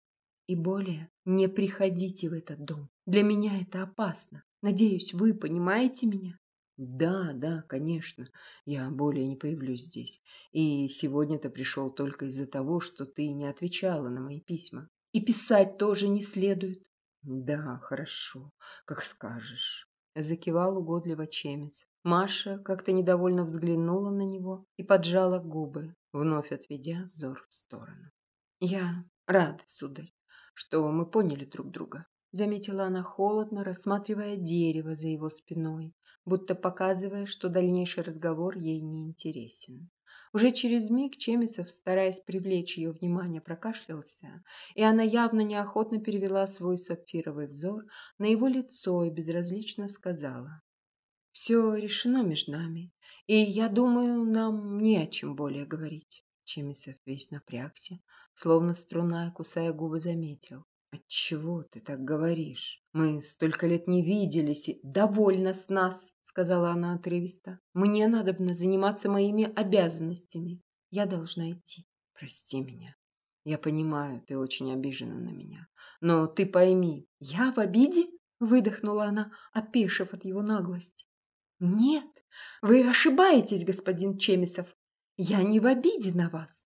И более не приходите в этот дом. Для меня это опасно. Надеюсь, вы понимаете меня? Да, да, конечно. Я более не появлюсь здесь. И сегодня ты пришел только из-за того, что ты не отвечала на мои письма. И писать тоже не следует. Да, хорошо, как скажешь. Закивал угодливо Чемец. Маша как-то недовольно взглянула на него и поджала губы, вновь отведя взор в сторону. Я рад, сударь, что мы поняли друг друга. Заметила она холодно, рассматривая дерево за его спиной, будто показывая, что дальнейший разговор ей не интересен. Уже через миг Чемисов, стараясь привлечь ее внимание, прокашлялся, и она явно неохотно перевела свой сапфировый взор на его лицо и безразлично сказала. «Все решено между нами, и я думаю, нам не о чем более говорить». Чемисов весь напрягся, словно струна, кусая губы, заметил. «Отчего ты так говоришь? Мы столько лет не виделись и...» «Довольно с нас!» — сказала она отрывисто. «Мне надобно заниматься моими обязанностями. Я должна идти. Прости меня. Я понимаю, ты очень обижена на меня. Но ты пойми, я в обиде?» — выдохнула она, опешив от его наглости. «Нет, вы ошибаетесь, господин Чемисов. Я не в обиде на вас.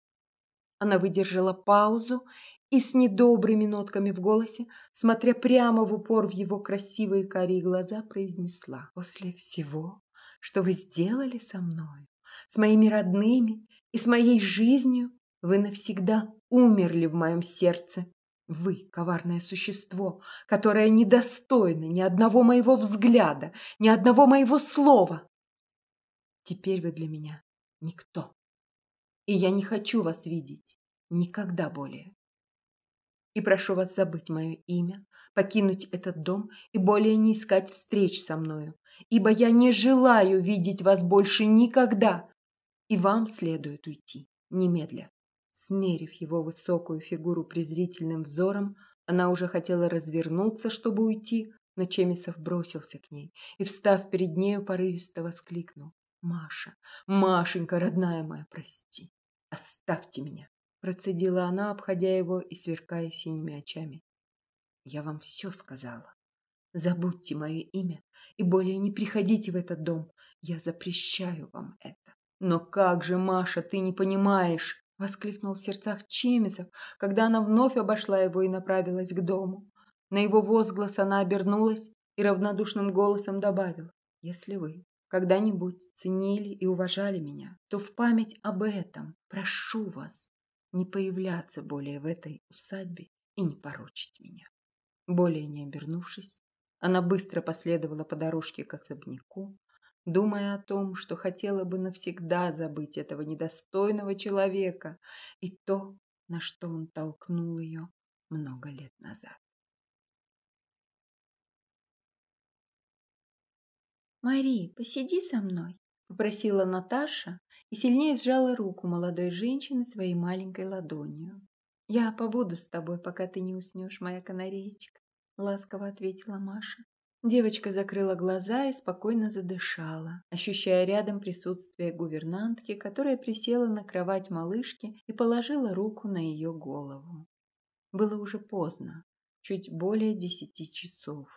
Она выдержала паузу и с недобрыми нотками в голосе, смотря прямо в упор в его красивые карие глаза, произнесла. «После всего, что вы сделали со мной, с моими родными и с моей жизнью, вы навсегда умерли в моем сердце. Вы, коварное существо, которое недостойно ни одного моего взгляда, ни одного моего слова. Теперь вы для меня никто и я не хочу вас видеть никогда более. И прошу вас забыть мое имя, покинуть этот дом и более не искать встреч со мною, ибо я не желаю видеть вас больше никогда, и вам следует уйти немедля. Смерив его высокую фигуру презрительным взором, она уже хотела развернуться, чтобы уйти, но Чемисов бросился к ней и, встав перед нею, порывисто воскликнул. «Маша, Машенька, родная моя, прости! «Оставьте меня!» – процедила она, обходя его и сверкая синими очами. «Я вам все сказала. Забудьте мое имя и более не приходите в этот дом. Я запрещаю вам это». «Но как же, Маша, ты не понимаешь!» – воскликнул в сердцах Чемисов, когда она вновь обошла его и направилась к дому. На его возглас она обернулась и равнодушным голосом добавила. «Если вы когда-нибудь ценили и уважали меня, то в память об этом прошу вас не появляться более в этой усадьбе и не порочить меня. Более не обернувшись, она быстро последовала по дорожке к особняку, думая о том, что хотела бы навсегда забыть этого недостойного человека и то, на что он толкнул ее много лет назад. «Мари, посиди со мной», – попросила Наташа и сильнее сжала руку молодой женщины своей маленькой ладонью. «Я побуду с тобой, пока ты не уснешь, моя канареечка», – ласково ответила Маша. Девочка закрыла глаза и спокойно задышала, ощущая рядом присутствие гувернантки, которая присела на кровать малышки и положила руку на ее голову. Было уже поздно, чуть более десяти часов.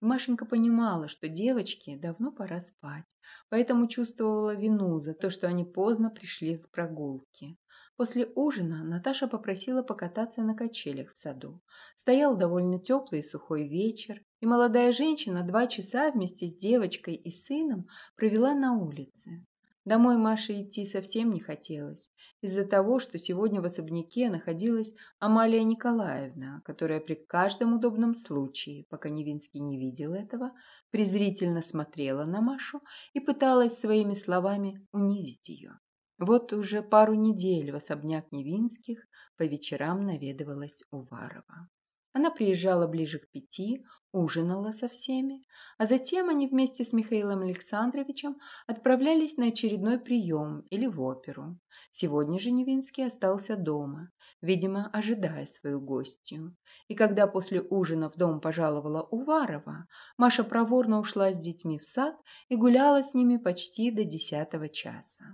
Машенька понимала, что девочке давно пора спать, поэтому чувствовала вину за то, что они поздно пришли с прогулки. После ужина Наташа попросила покататься на качелях в саду. Стоял довольно теплый и сухой вечер, и молодая женщина два часа вместе с девочкой и сыном провела на улице. Домой Маше идти совсем не хотелось, из-за того, что сегодня в особняке находилась Амалия Николаевна, которая при каждом удобном случае, пока Невинский не видел этого, презрительно смотрела на Машу и пыталась своими словами унизить ее. Вот уже пару недель в особняк Невинских по вечерам наведывалась Уварова. Она приезжала ближе к пяти, ужинала со всеми, а затем они вместе с Михаилом Александровичем отправлялись на очередной прием или в оперу. Сегодня же Невинский остался дома, видимо, ожидая свою гостью. И когда после ужина в дом пожаловала Уварова, Маша проворно ушла с детьми в сад и гуляла с ними почти до десятого часа.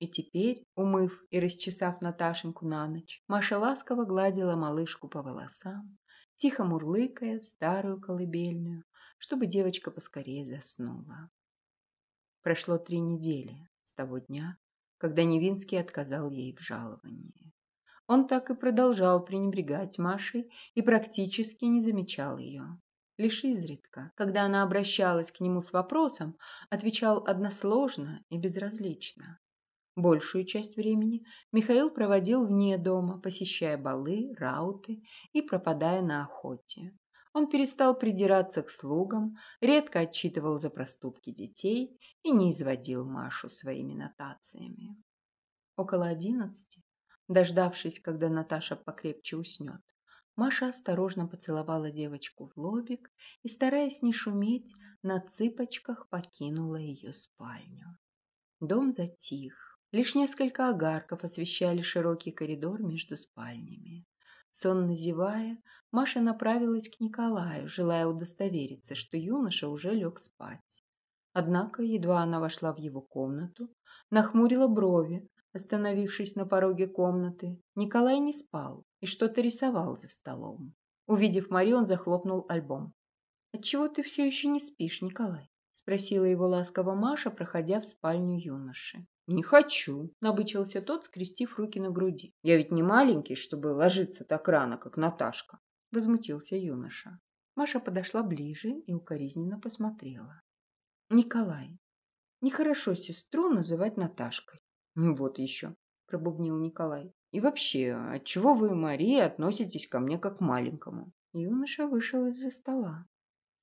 И теперь, умыв и расчесав Наташеньку на ночь, Маша ласково гладила малышку по волосам, тихо мурлыкая старую колыбельную, чтобы девочка поскорее заснула. Прошло три недели с того дня, когда Невинский отказал ей в жаловании. Он так и продолжал пренебрегать Машей и практически не замечал ее. Лишь изредка, когда она обращалась к нему с вопросом, отвечал односложно и безразлично. Большую часть времени Михаил проводил вне дома, посещая балы, рауты и пропадая на охоте. Он перестал придираться к слугам, редко отчитывал за проступки детей и не изводил Машу своими нотациями. Около одиннадцати, дождавшись, когда Наташа покрепче уснет, Маша осторожно поцеловала девочку в лобик и, стараясь не шуметь, на цыпочках покинула ее спальню. Дом затих. Лишь несколько огарков освещали широкий коридор между спальнями. Сонно зевая, Маша направилась к Николаю, желая удостовериться, что юноша уже лег спать. Однако, едва она вошла в его комнату, нахмурила брови, остановившись на пороге комнаты. Николай не спал и что-то рисовал за столом. Увидев Марию, он захлопнул альбом. «Отчего ты все еще не спишь, Николай?» – спросила его ласково Маша, проходя в спальню юноши. «Не хочу», – набычился тот, скрестив руки на груди. «Я ведь не маленький, чтобы ложиться так рано, как Наташка», – возмутился юноша. Маша подошла ближе и укоризненно посмотрела. «Николай, нехорошо сестру называть Наташкой». «Вот еще», – пробубнил Николай. «И вообще, отчего вы, Мария, относитесь ко мне как к маленькому?» Юноша вышел из-за стола.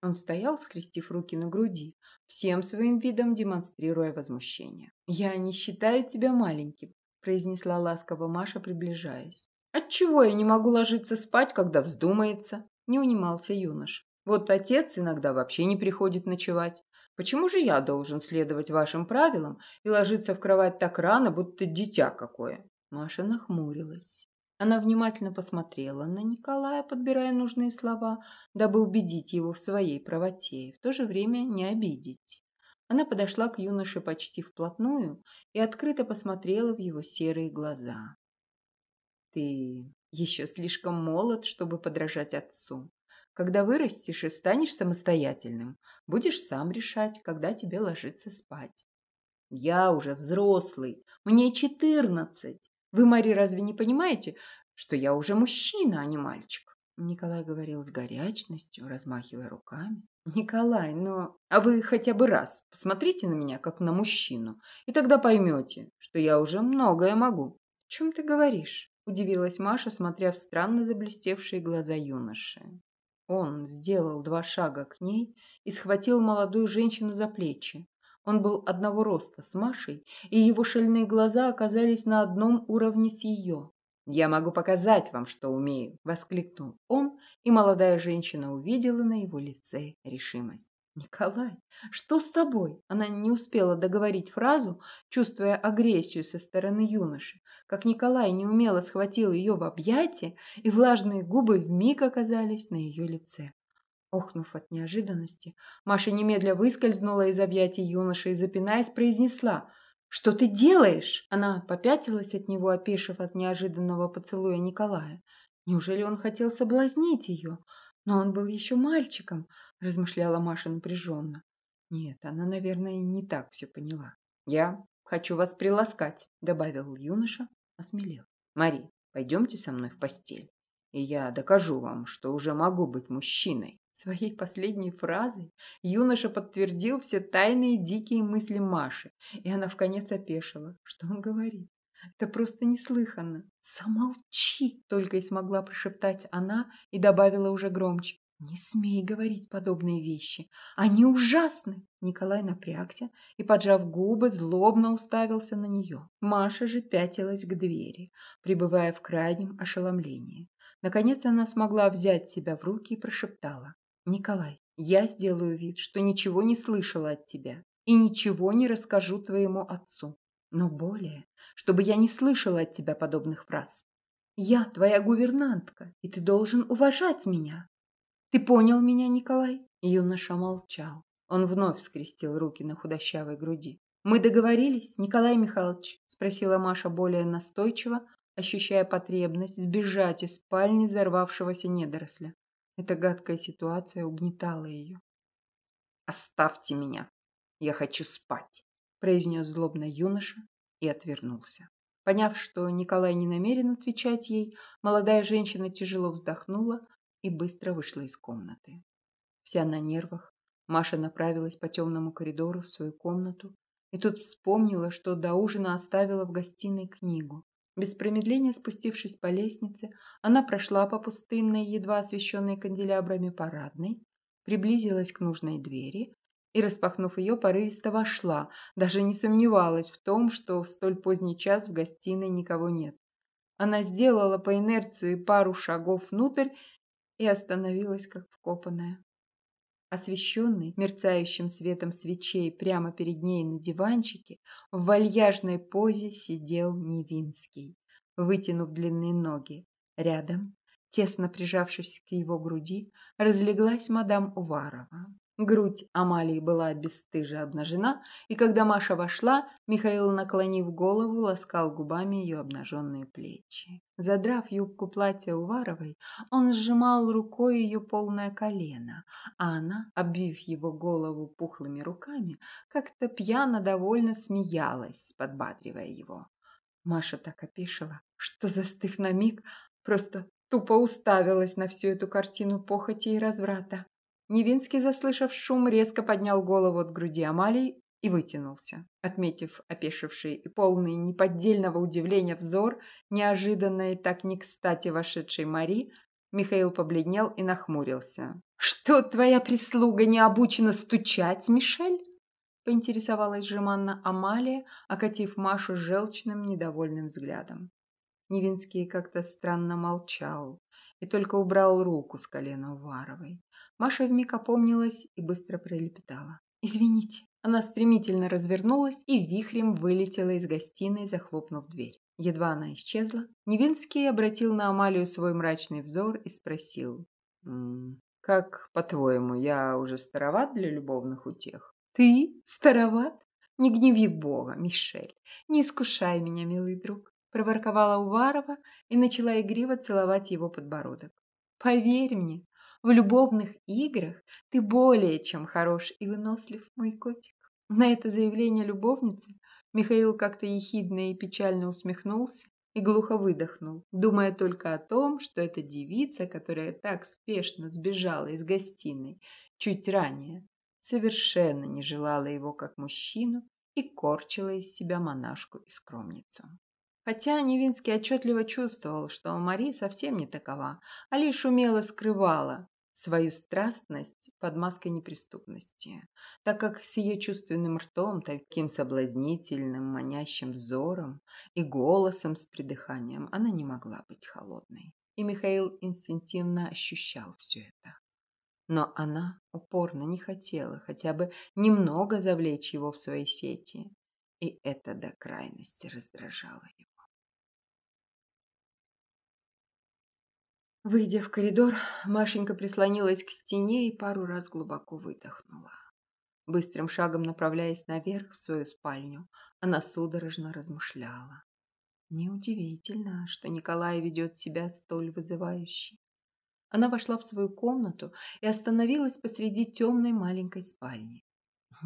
Он стоял, скрестив руки на груди, всем своим видом демонстрируя возмущение. «Я не считаю тебя маленьким», – произнесла ласково Маша, приближаясь. «Отчего я не могу ложиться спать, когда вздумается?» – не унимался юнош. «Вот отец иногда вообще не приходит ночевать. Почему же я должен следовать вашим правилам и ложиться в кровать так рано, будто дитя какое?» Маша нахмурилась. Она внимательно посмотрела на Николая, подбирая нужные слова, дабы убедить его в своей правоте и в то же время не обидеть. Она подошла к юноше почти вплотную и открыто посмотрела в его серые глаза. «Ты еще слишком молод, чтобы подражать отцу. Когда вырастешь и станешь самостоятельным, будешь сам решать, когда тебе ложиться спать. Я уже взрослый, мне четырнадцать. Вы, Мари, разве не понимаете, что я уже мужчина, а не мальчик?» Николай говорил с горячностью, размахивая руками. «Николай, но... А вы хотя бы раз посмотрите на меня, как на мужчину, и тогда поймете, что я уже многое могу». «О чем ты говоришь?» – удивилась Маша, смотря в странно заблестевшие глаза юноши. Он сделал два шага к ней и схватил молодую женщину за плечи, он был одного роста с Машей, и его шальные глаза оказались на одном уровне с ее. «Я могу показать вам, что умею!» – воскликнул он, и молодая женщина увидела на его лице решимость. «Николай, что с тобой?» Она не успела договорить фразу, чувствуя агрессию со стороны юноши, как Николай неумело схватил ее в объятия, и влажные губы вмиг оказались на ее лице. Охнув от неожиданности, Маша немедля выскользнула из объятий юноши и, запинаясь, произнесла «Что ты делаешь?» Она попятилась от него, опешив от неожиданного поцелуя Николая. Неужели он хотел соблазнить ее? Но он был еще мальчиком, размышляла Маша напряженно. Нет, она, наверное, не так все поняла. «Я хочу вас приласкать», — добавил юноша, осмелев. «Мари, пойдемте со мной в постель, и я докажу вам, что уже могу быть мужчиной». Своей последней фразой юноша подтвердил все тайные дикие мысли Маши, и она вконец опешила. Что он говорит? Это просто неслыханно. «Замолчи!» — только и смогла прошептать она и добавила уже громче. «Не смей говорить подобные вещи. Они ужасны!» Николай напрягся и, поджав губы, злобно уставился на нее. Маша же пятилась к двери, пребывая в крайнем ошеломлении. Наконец она смогла взять себя в руки и прошептала. Николай, я сделаю вид, что ничего не слышала от тебя и ничего не расскажу твоему отцу. Но более, чтобы я не слышала от тебя подобных фраз. Я твоя гувернантка, и ты должен уважать меня. Ты понял меня, Николай? Юноша молчал. Он вновь скрестил руки на худощавой груди. «Мы договорились, Николай Михайлович?» – спросила Маша более настойчиво, ощущая потребность сбежать из спальни взорвавшегося недоросля. Эта гадкая ситуация угнетала ее. «Оставьте меня! Я хочу спать!» – произнес злобно юноша и отвернулся. Поняв, что Николай не намерен отвечать ей, молодая женщина тяжело вздохнула и быстро вышла из комнаты. Вся на нервах, Маша направилась по темному коридору в свою комнату И тут вспомнила, что до ужина оставила в гостиной книгу. Без промедления спустившись по лестнице, она прошла по пустынной, едва освещенной канделябрами парадной, приблизилась к нужной двери и, распахнув ее, порывисто вошла, даже не сомневалась в том, что в столь поздний час в гостиной никого нет. Она сделала по инерции пару шагов внутрь и остановилась, как вкопанная. Освещенный мерцающим светом свечей прямо перед ней на диванчике, в вальяжной позе сидел Невинский, вытянув длинные ноги. Рядом, тесно прижавшись к его груди, разлеглась мадам Уварова. Грудь Амалии была бесстыже обнажена, и когда Маша вошла, Михаил, наклонив голову, ласкал губами ее обнаженные плечи. Задрав юбку платья Уваровой, он сжимал рукой ее полное колено, а она, обвив его голову пухлыми руками, как-то пьяно довольно смеялась, подбадривая его. Маша так опешила, что, застыв на миг, просто тупо уставилась на всю эту картину похоти и разврата. Невинский, заслышав шум, резко поднял голову от груди Амалии и вытянулся, отметив опешивший и полный неподдельного удивления взор, неожиданно и так не кстати вошедшей Мари, Михаил побледнел и нахмурился. «Что твоя прислуга не обучена стучать, Мишель?» поинтересовалась жеманно Амалия, окатив Машу желчным недовольным взглядом. Невинский как-то странно молчал и только убрал руку с колена Уваровой. Маша вмиг опомнилась и быстро пролепетала. «Извините». Она стремительно развернулась и вихрем вылетела из гостиной, захлопнув дверь. Едва она исчезла, Невинский обратил на Амалию свой мрачный взор и спросил. «М -м, «Как, по-твоему, я уже староват для любовных утех?» «Ты? Староват? Не гневи Бога, Мишель. Не искушай меня, милый друг проворковала Уварова и начала игриво целовать его подбородок. «Поверь мне, в любовных играх ты более чем хорош и вынослив, мой котик». На это заявление любовницы Михаил как-то ехидно и печально усмехнулся и глухо выдохнул, думая только о том, что эта девица, которая так спешно сбежала из гостиной чуть ранее, совершенно не желала его как мужчину и корчила из себя монашку и скромницу. Хотя Невинский отчетливо чувствовал, что Мари совсем не такова, а лишь умело скрывала свою страстность под маской неприступности, так как с ее чувственным ртом, таким соблазнительным, манящим взором и голосом с придыханием она не могла быть холодной. И Михаил инстинктивно ощущал все это. Но она упорно не хотела хотя бы немного завлечь его в свои сети, и это до крайности раздражало его. Выйдя в коридор, Машенька прислонилась к стене и пару раз глубоко выдохнула. Быстрым шагом направляясь наверх в свою спальню, она судорожно размышляла. Неудивительно, что Николай ведет себя столь вызывающе. Она вошла в свою комнату и остановилась посреди темной маленькой спальни.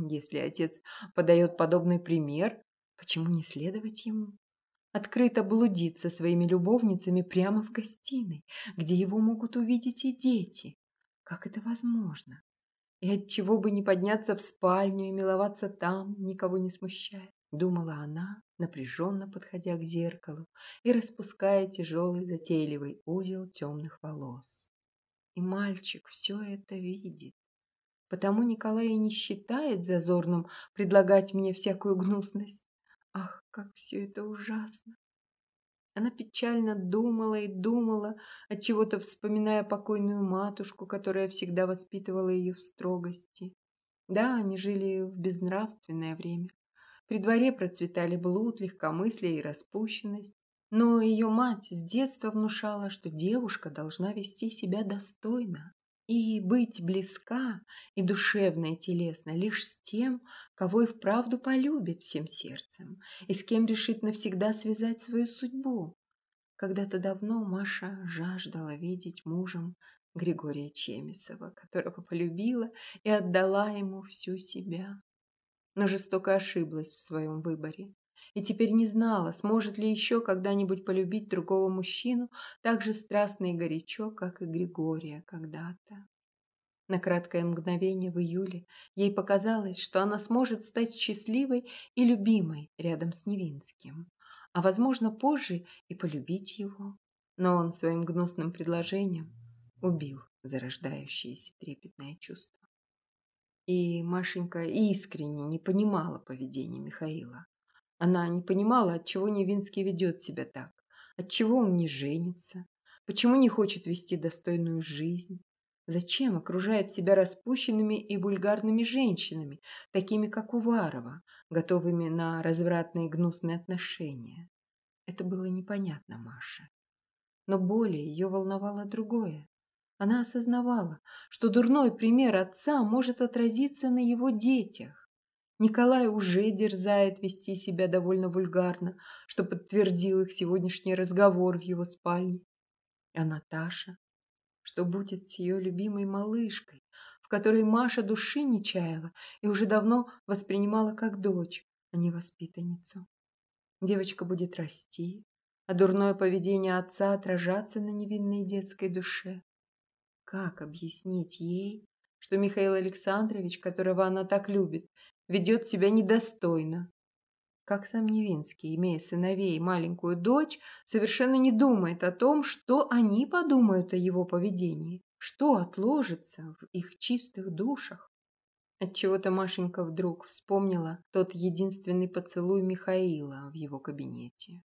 Если отец подает подобный пример, почему не следовать ему? Открыто блудит со своими любовницами прямо в гостиной, где его могут увидеть и дети. Как это возможно? И от чего бы не подняться в спальню и миловаться там, никого не смущая? Думала она, напряженно подходя к зеркалу и распуская тяжелый затейливый узел темных волос. И мальчик все это видит. Потому Николай и не считает зазорным предлагать мне всякую гнусность. Ах, как все это ужасно! Она печально думала и думала, от чего то вспоминая покойную матушку, которая всегда воспитывала ее в строгости. Да, они жили в безнравственное время. При дворе процветали блуд, легкомыслие и распущенность. Но ее мать с детства внушала, что девушка должна вести себя достойно и быть близка и душевно и телесно лишь с тем, кого и вправду полюбит всем сердцем, и с кем решит навсегда связать свою судьбу. Когда-то давно Маша жаждала видеть мужем Григория Чемисова, которого полюбила и отдала ему всю себя. Но жестоко ошиблась в своем выборе и теперь не знала, сможет ли еще когда-нибудь полюбить другого мужчину так же страстно и горячо, как и Григория когда-то. На краткое мгновение в июле ей показалось, что она сможет стать счастливой и любимой рядом с Невинским, а, возможно, позже и полюбить его. Но он своим гнусным предложением убил зарождающееся трепетное чувство. И Машенька искренне не понимала поведения Михаила. Она не понимала, отчего Невинский ведет себя так, отчего он не женится, почему не хочет вести достойную жизнь, зачем окружает себя распущенными и вульгарными женщинами, такими как Уварова, готовыми на развратные гнусные отношения. Это было непонятно Маше. Но более ее волновало другое. Она осознавала, что дурной пример отца может отразиться на его детях. Николай уже дерзает вести себя довольно вульгарно, что подтвердил их сегодняшний разговор в его спальне. А Наташа, что будет с ее любимой малышкой, в которой Маша души не чаяла и уже давно воспринимала как дочь, а не воспитанницу. Девочка будет расти, а дурное поведение отца отражаться на невинной детской душе. Как объяснить ей, что Михаил Александрович, которого она так любит, ведет себя недостойно? Как сам Невинский, имея сыновей и маленькую дочь, совершенно не думает о том, что они подумают о его поведении, что отложится в их чистых душах. Отчего-то Машенька вдруг вспомнила тот единственный поцелуй Михаила в его кабинете.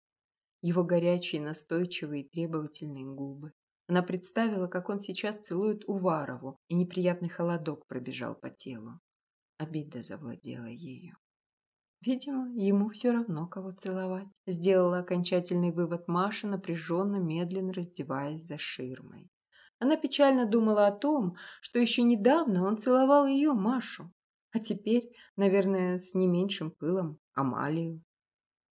Его горячие, настойчивые требовательные губы. Она представила, как он сейчас целует Уварову, и неприятный холодок пробежал по телу. Обида завладела ею. Видимо, ему все равно, кого целовать. Сделала окончательный вывод Маша, напряженно, медленно раздеваясь за ширмой. Она печально думала о том, что еще недавно он целовал ее, Машу, а теперь, наверное, с не меньшим пылом Амалию.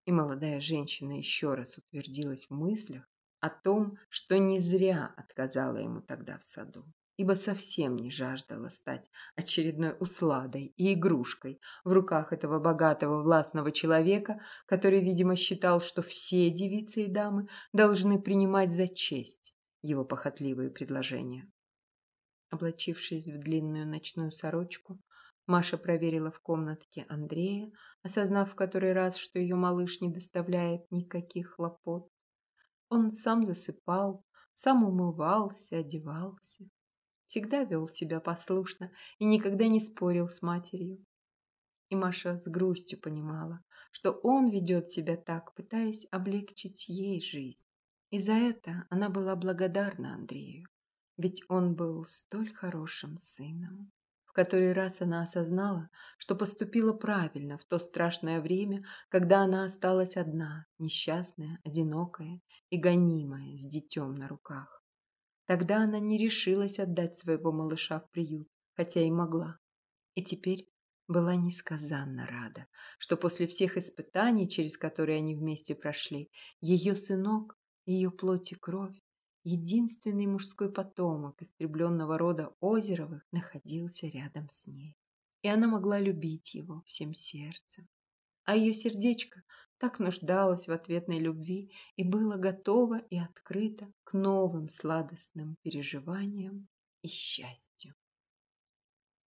И молодая женщина еще раз утвердилась в мыслях, о том, что не зря отказала ему тогда в саду, ибо совсем не жаждала стать очередной усладой и игрушкой в руках этого богатого властного человека, который, видимо, считал, что все девицы и дамы должны принимать за честь его похотливые предложения. Облачившись в длинную ночную сорочку, Маша проверила в комнатке Андрея, осознав в который раз, что ее малыш не доставляет никаких хлопот. Он сам засыпал, сам умывался, одевался. Всегда вел себя послушно и никогда не спорил с матерью. И Маша с грустью понимала, что он ведет себя так, пытаясь облегчить ей жизнь. И за это она была благодарна Андрею, ведь он был столь хорошим сыном. В который раз она осознала, что поступила правильно в то страшное время, когда она осталась одна, несчастная, одинокая и гонимая, с детем на руках. Тогда она не решилась отдать своего малыша в приют, хотя и могла. И теперь была несказанно рада, что после всех испытаний, через которые они вместе прошли, ее сынок, ее плоть и кровь, единственный мужской потомок истребленного рода Озеровых находился рядом с ней. И она могла любить его всем сердцем. А ее сердечко так нуждалось в ответной любви и было готово и открыто к новым сладостным переживаниям и счастью.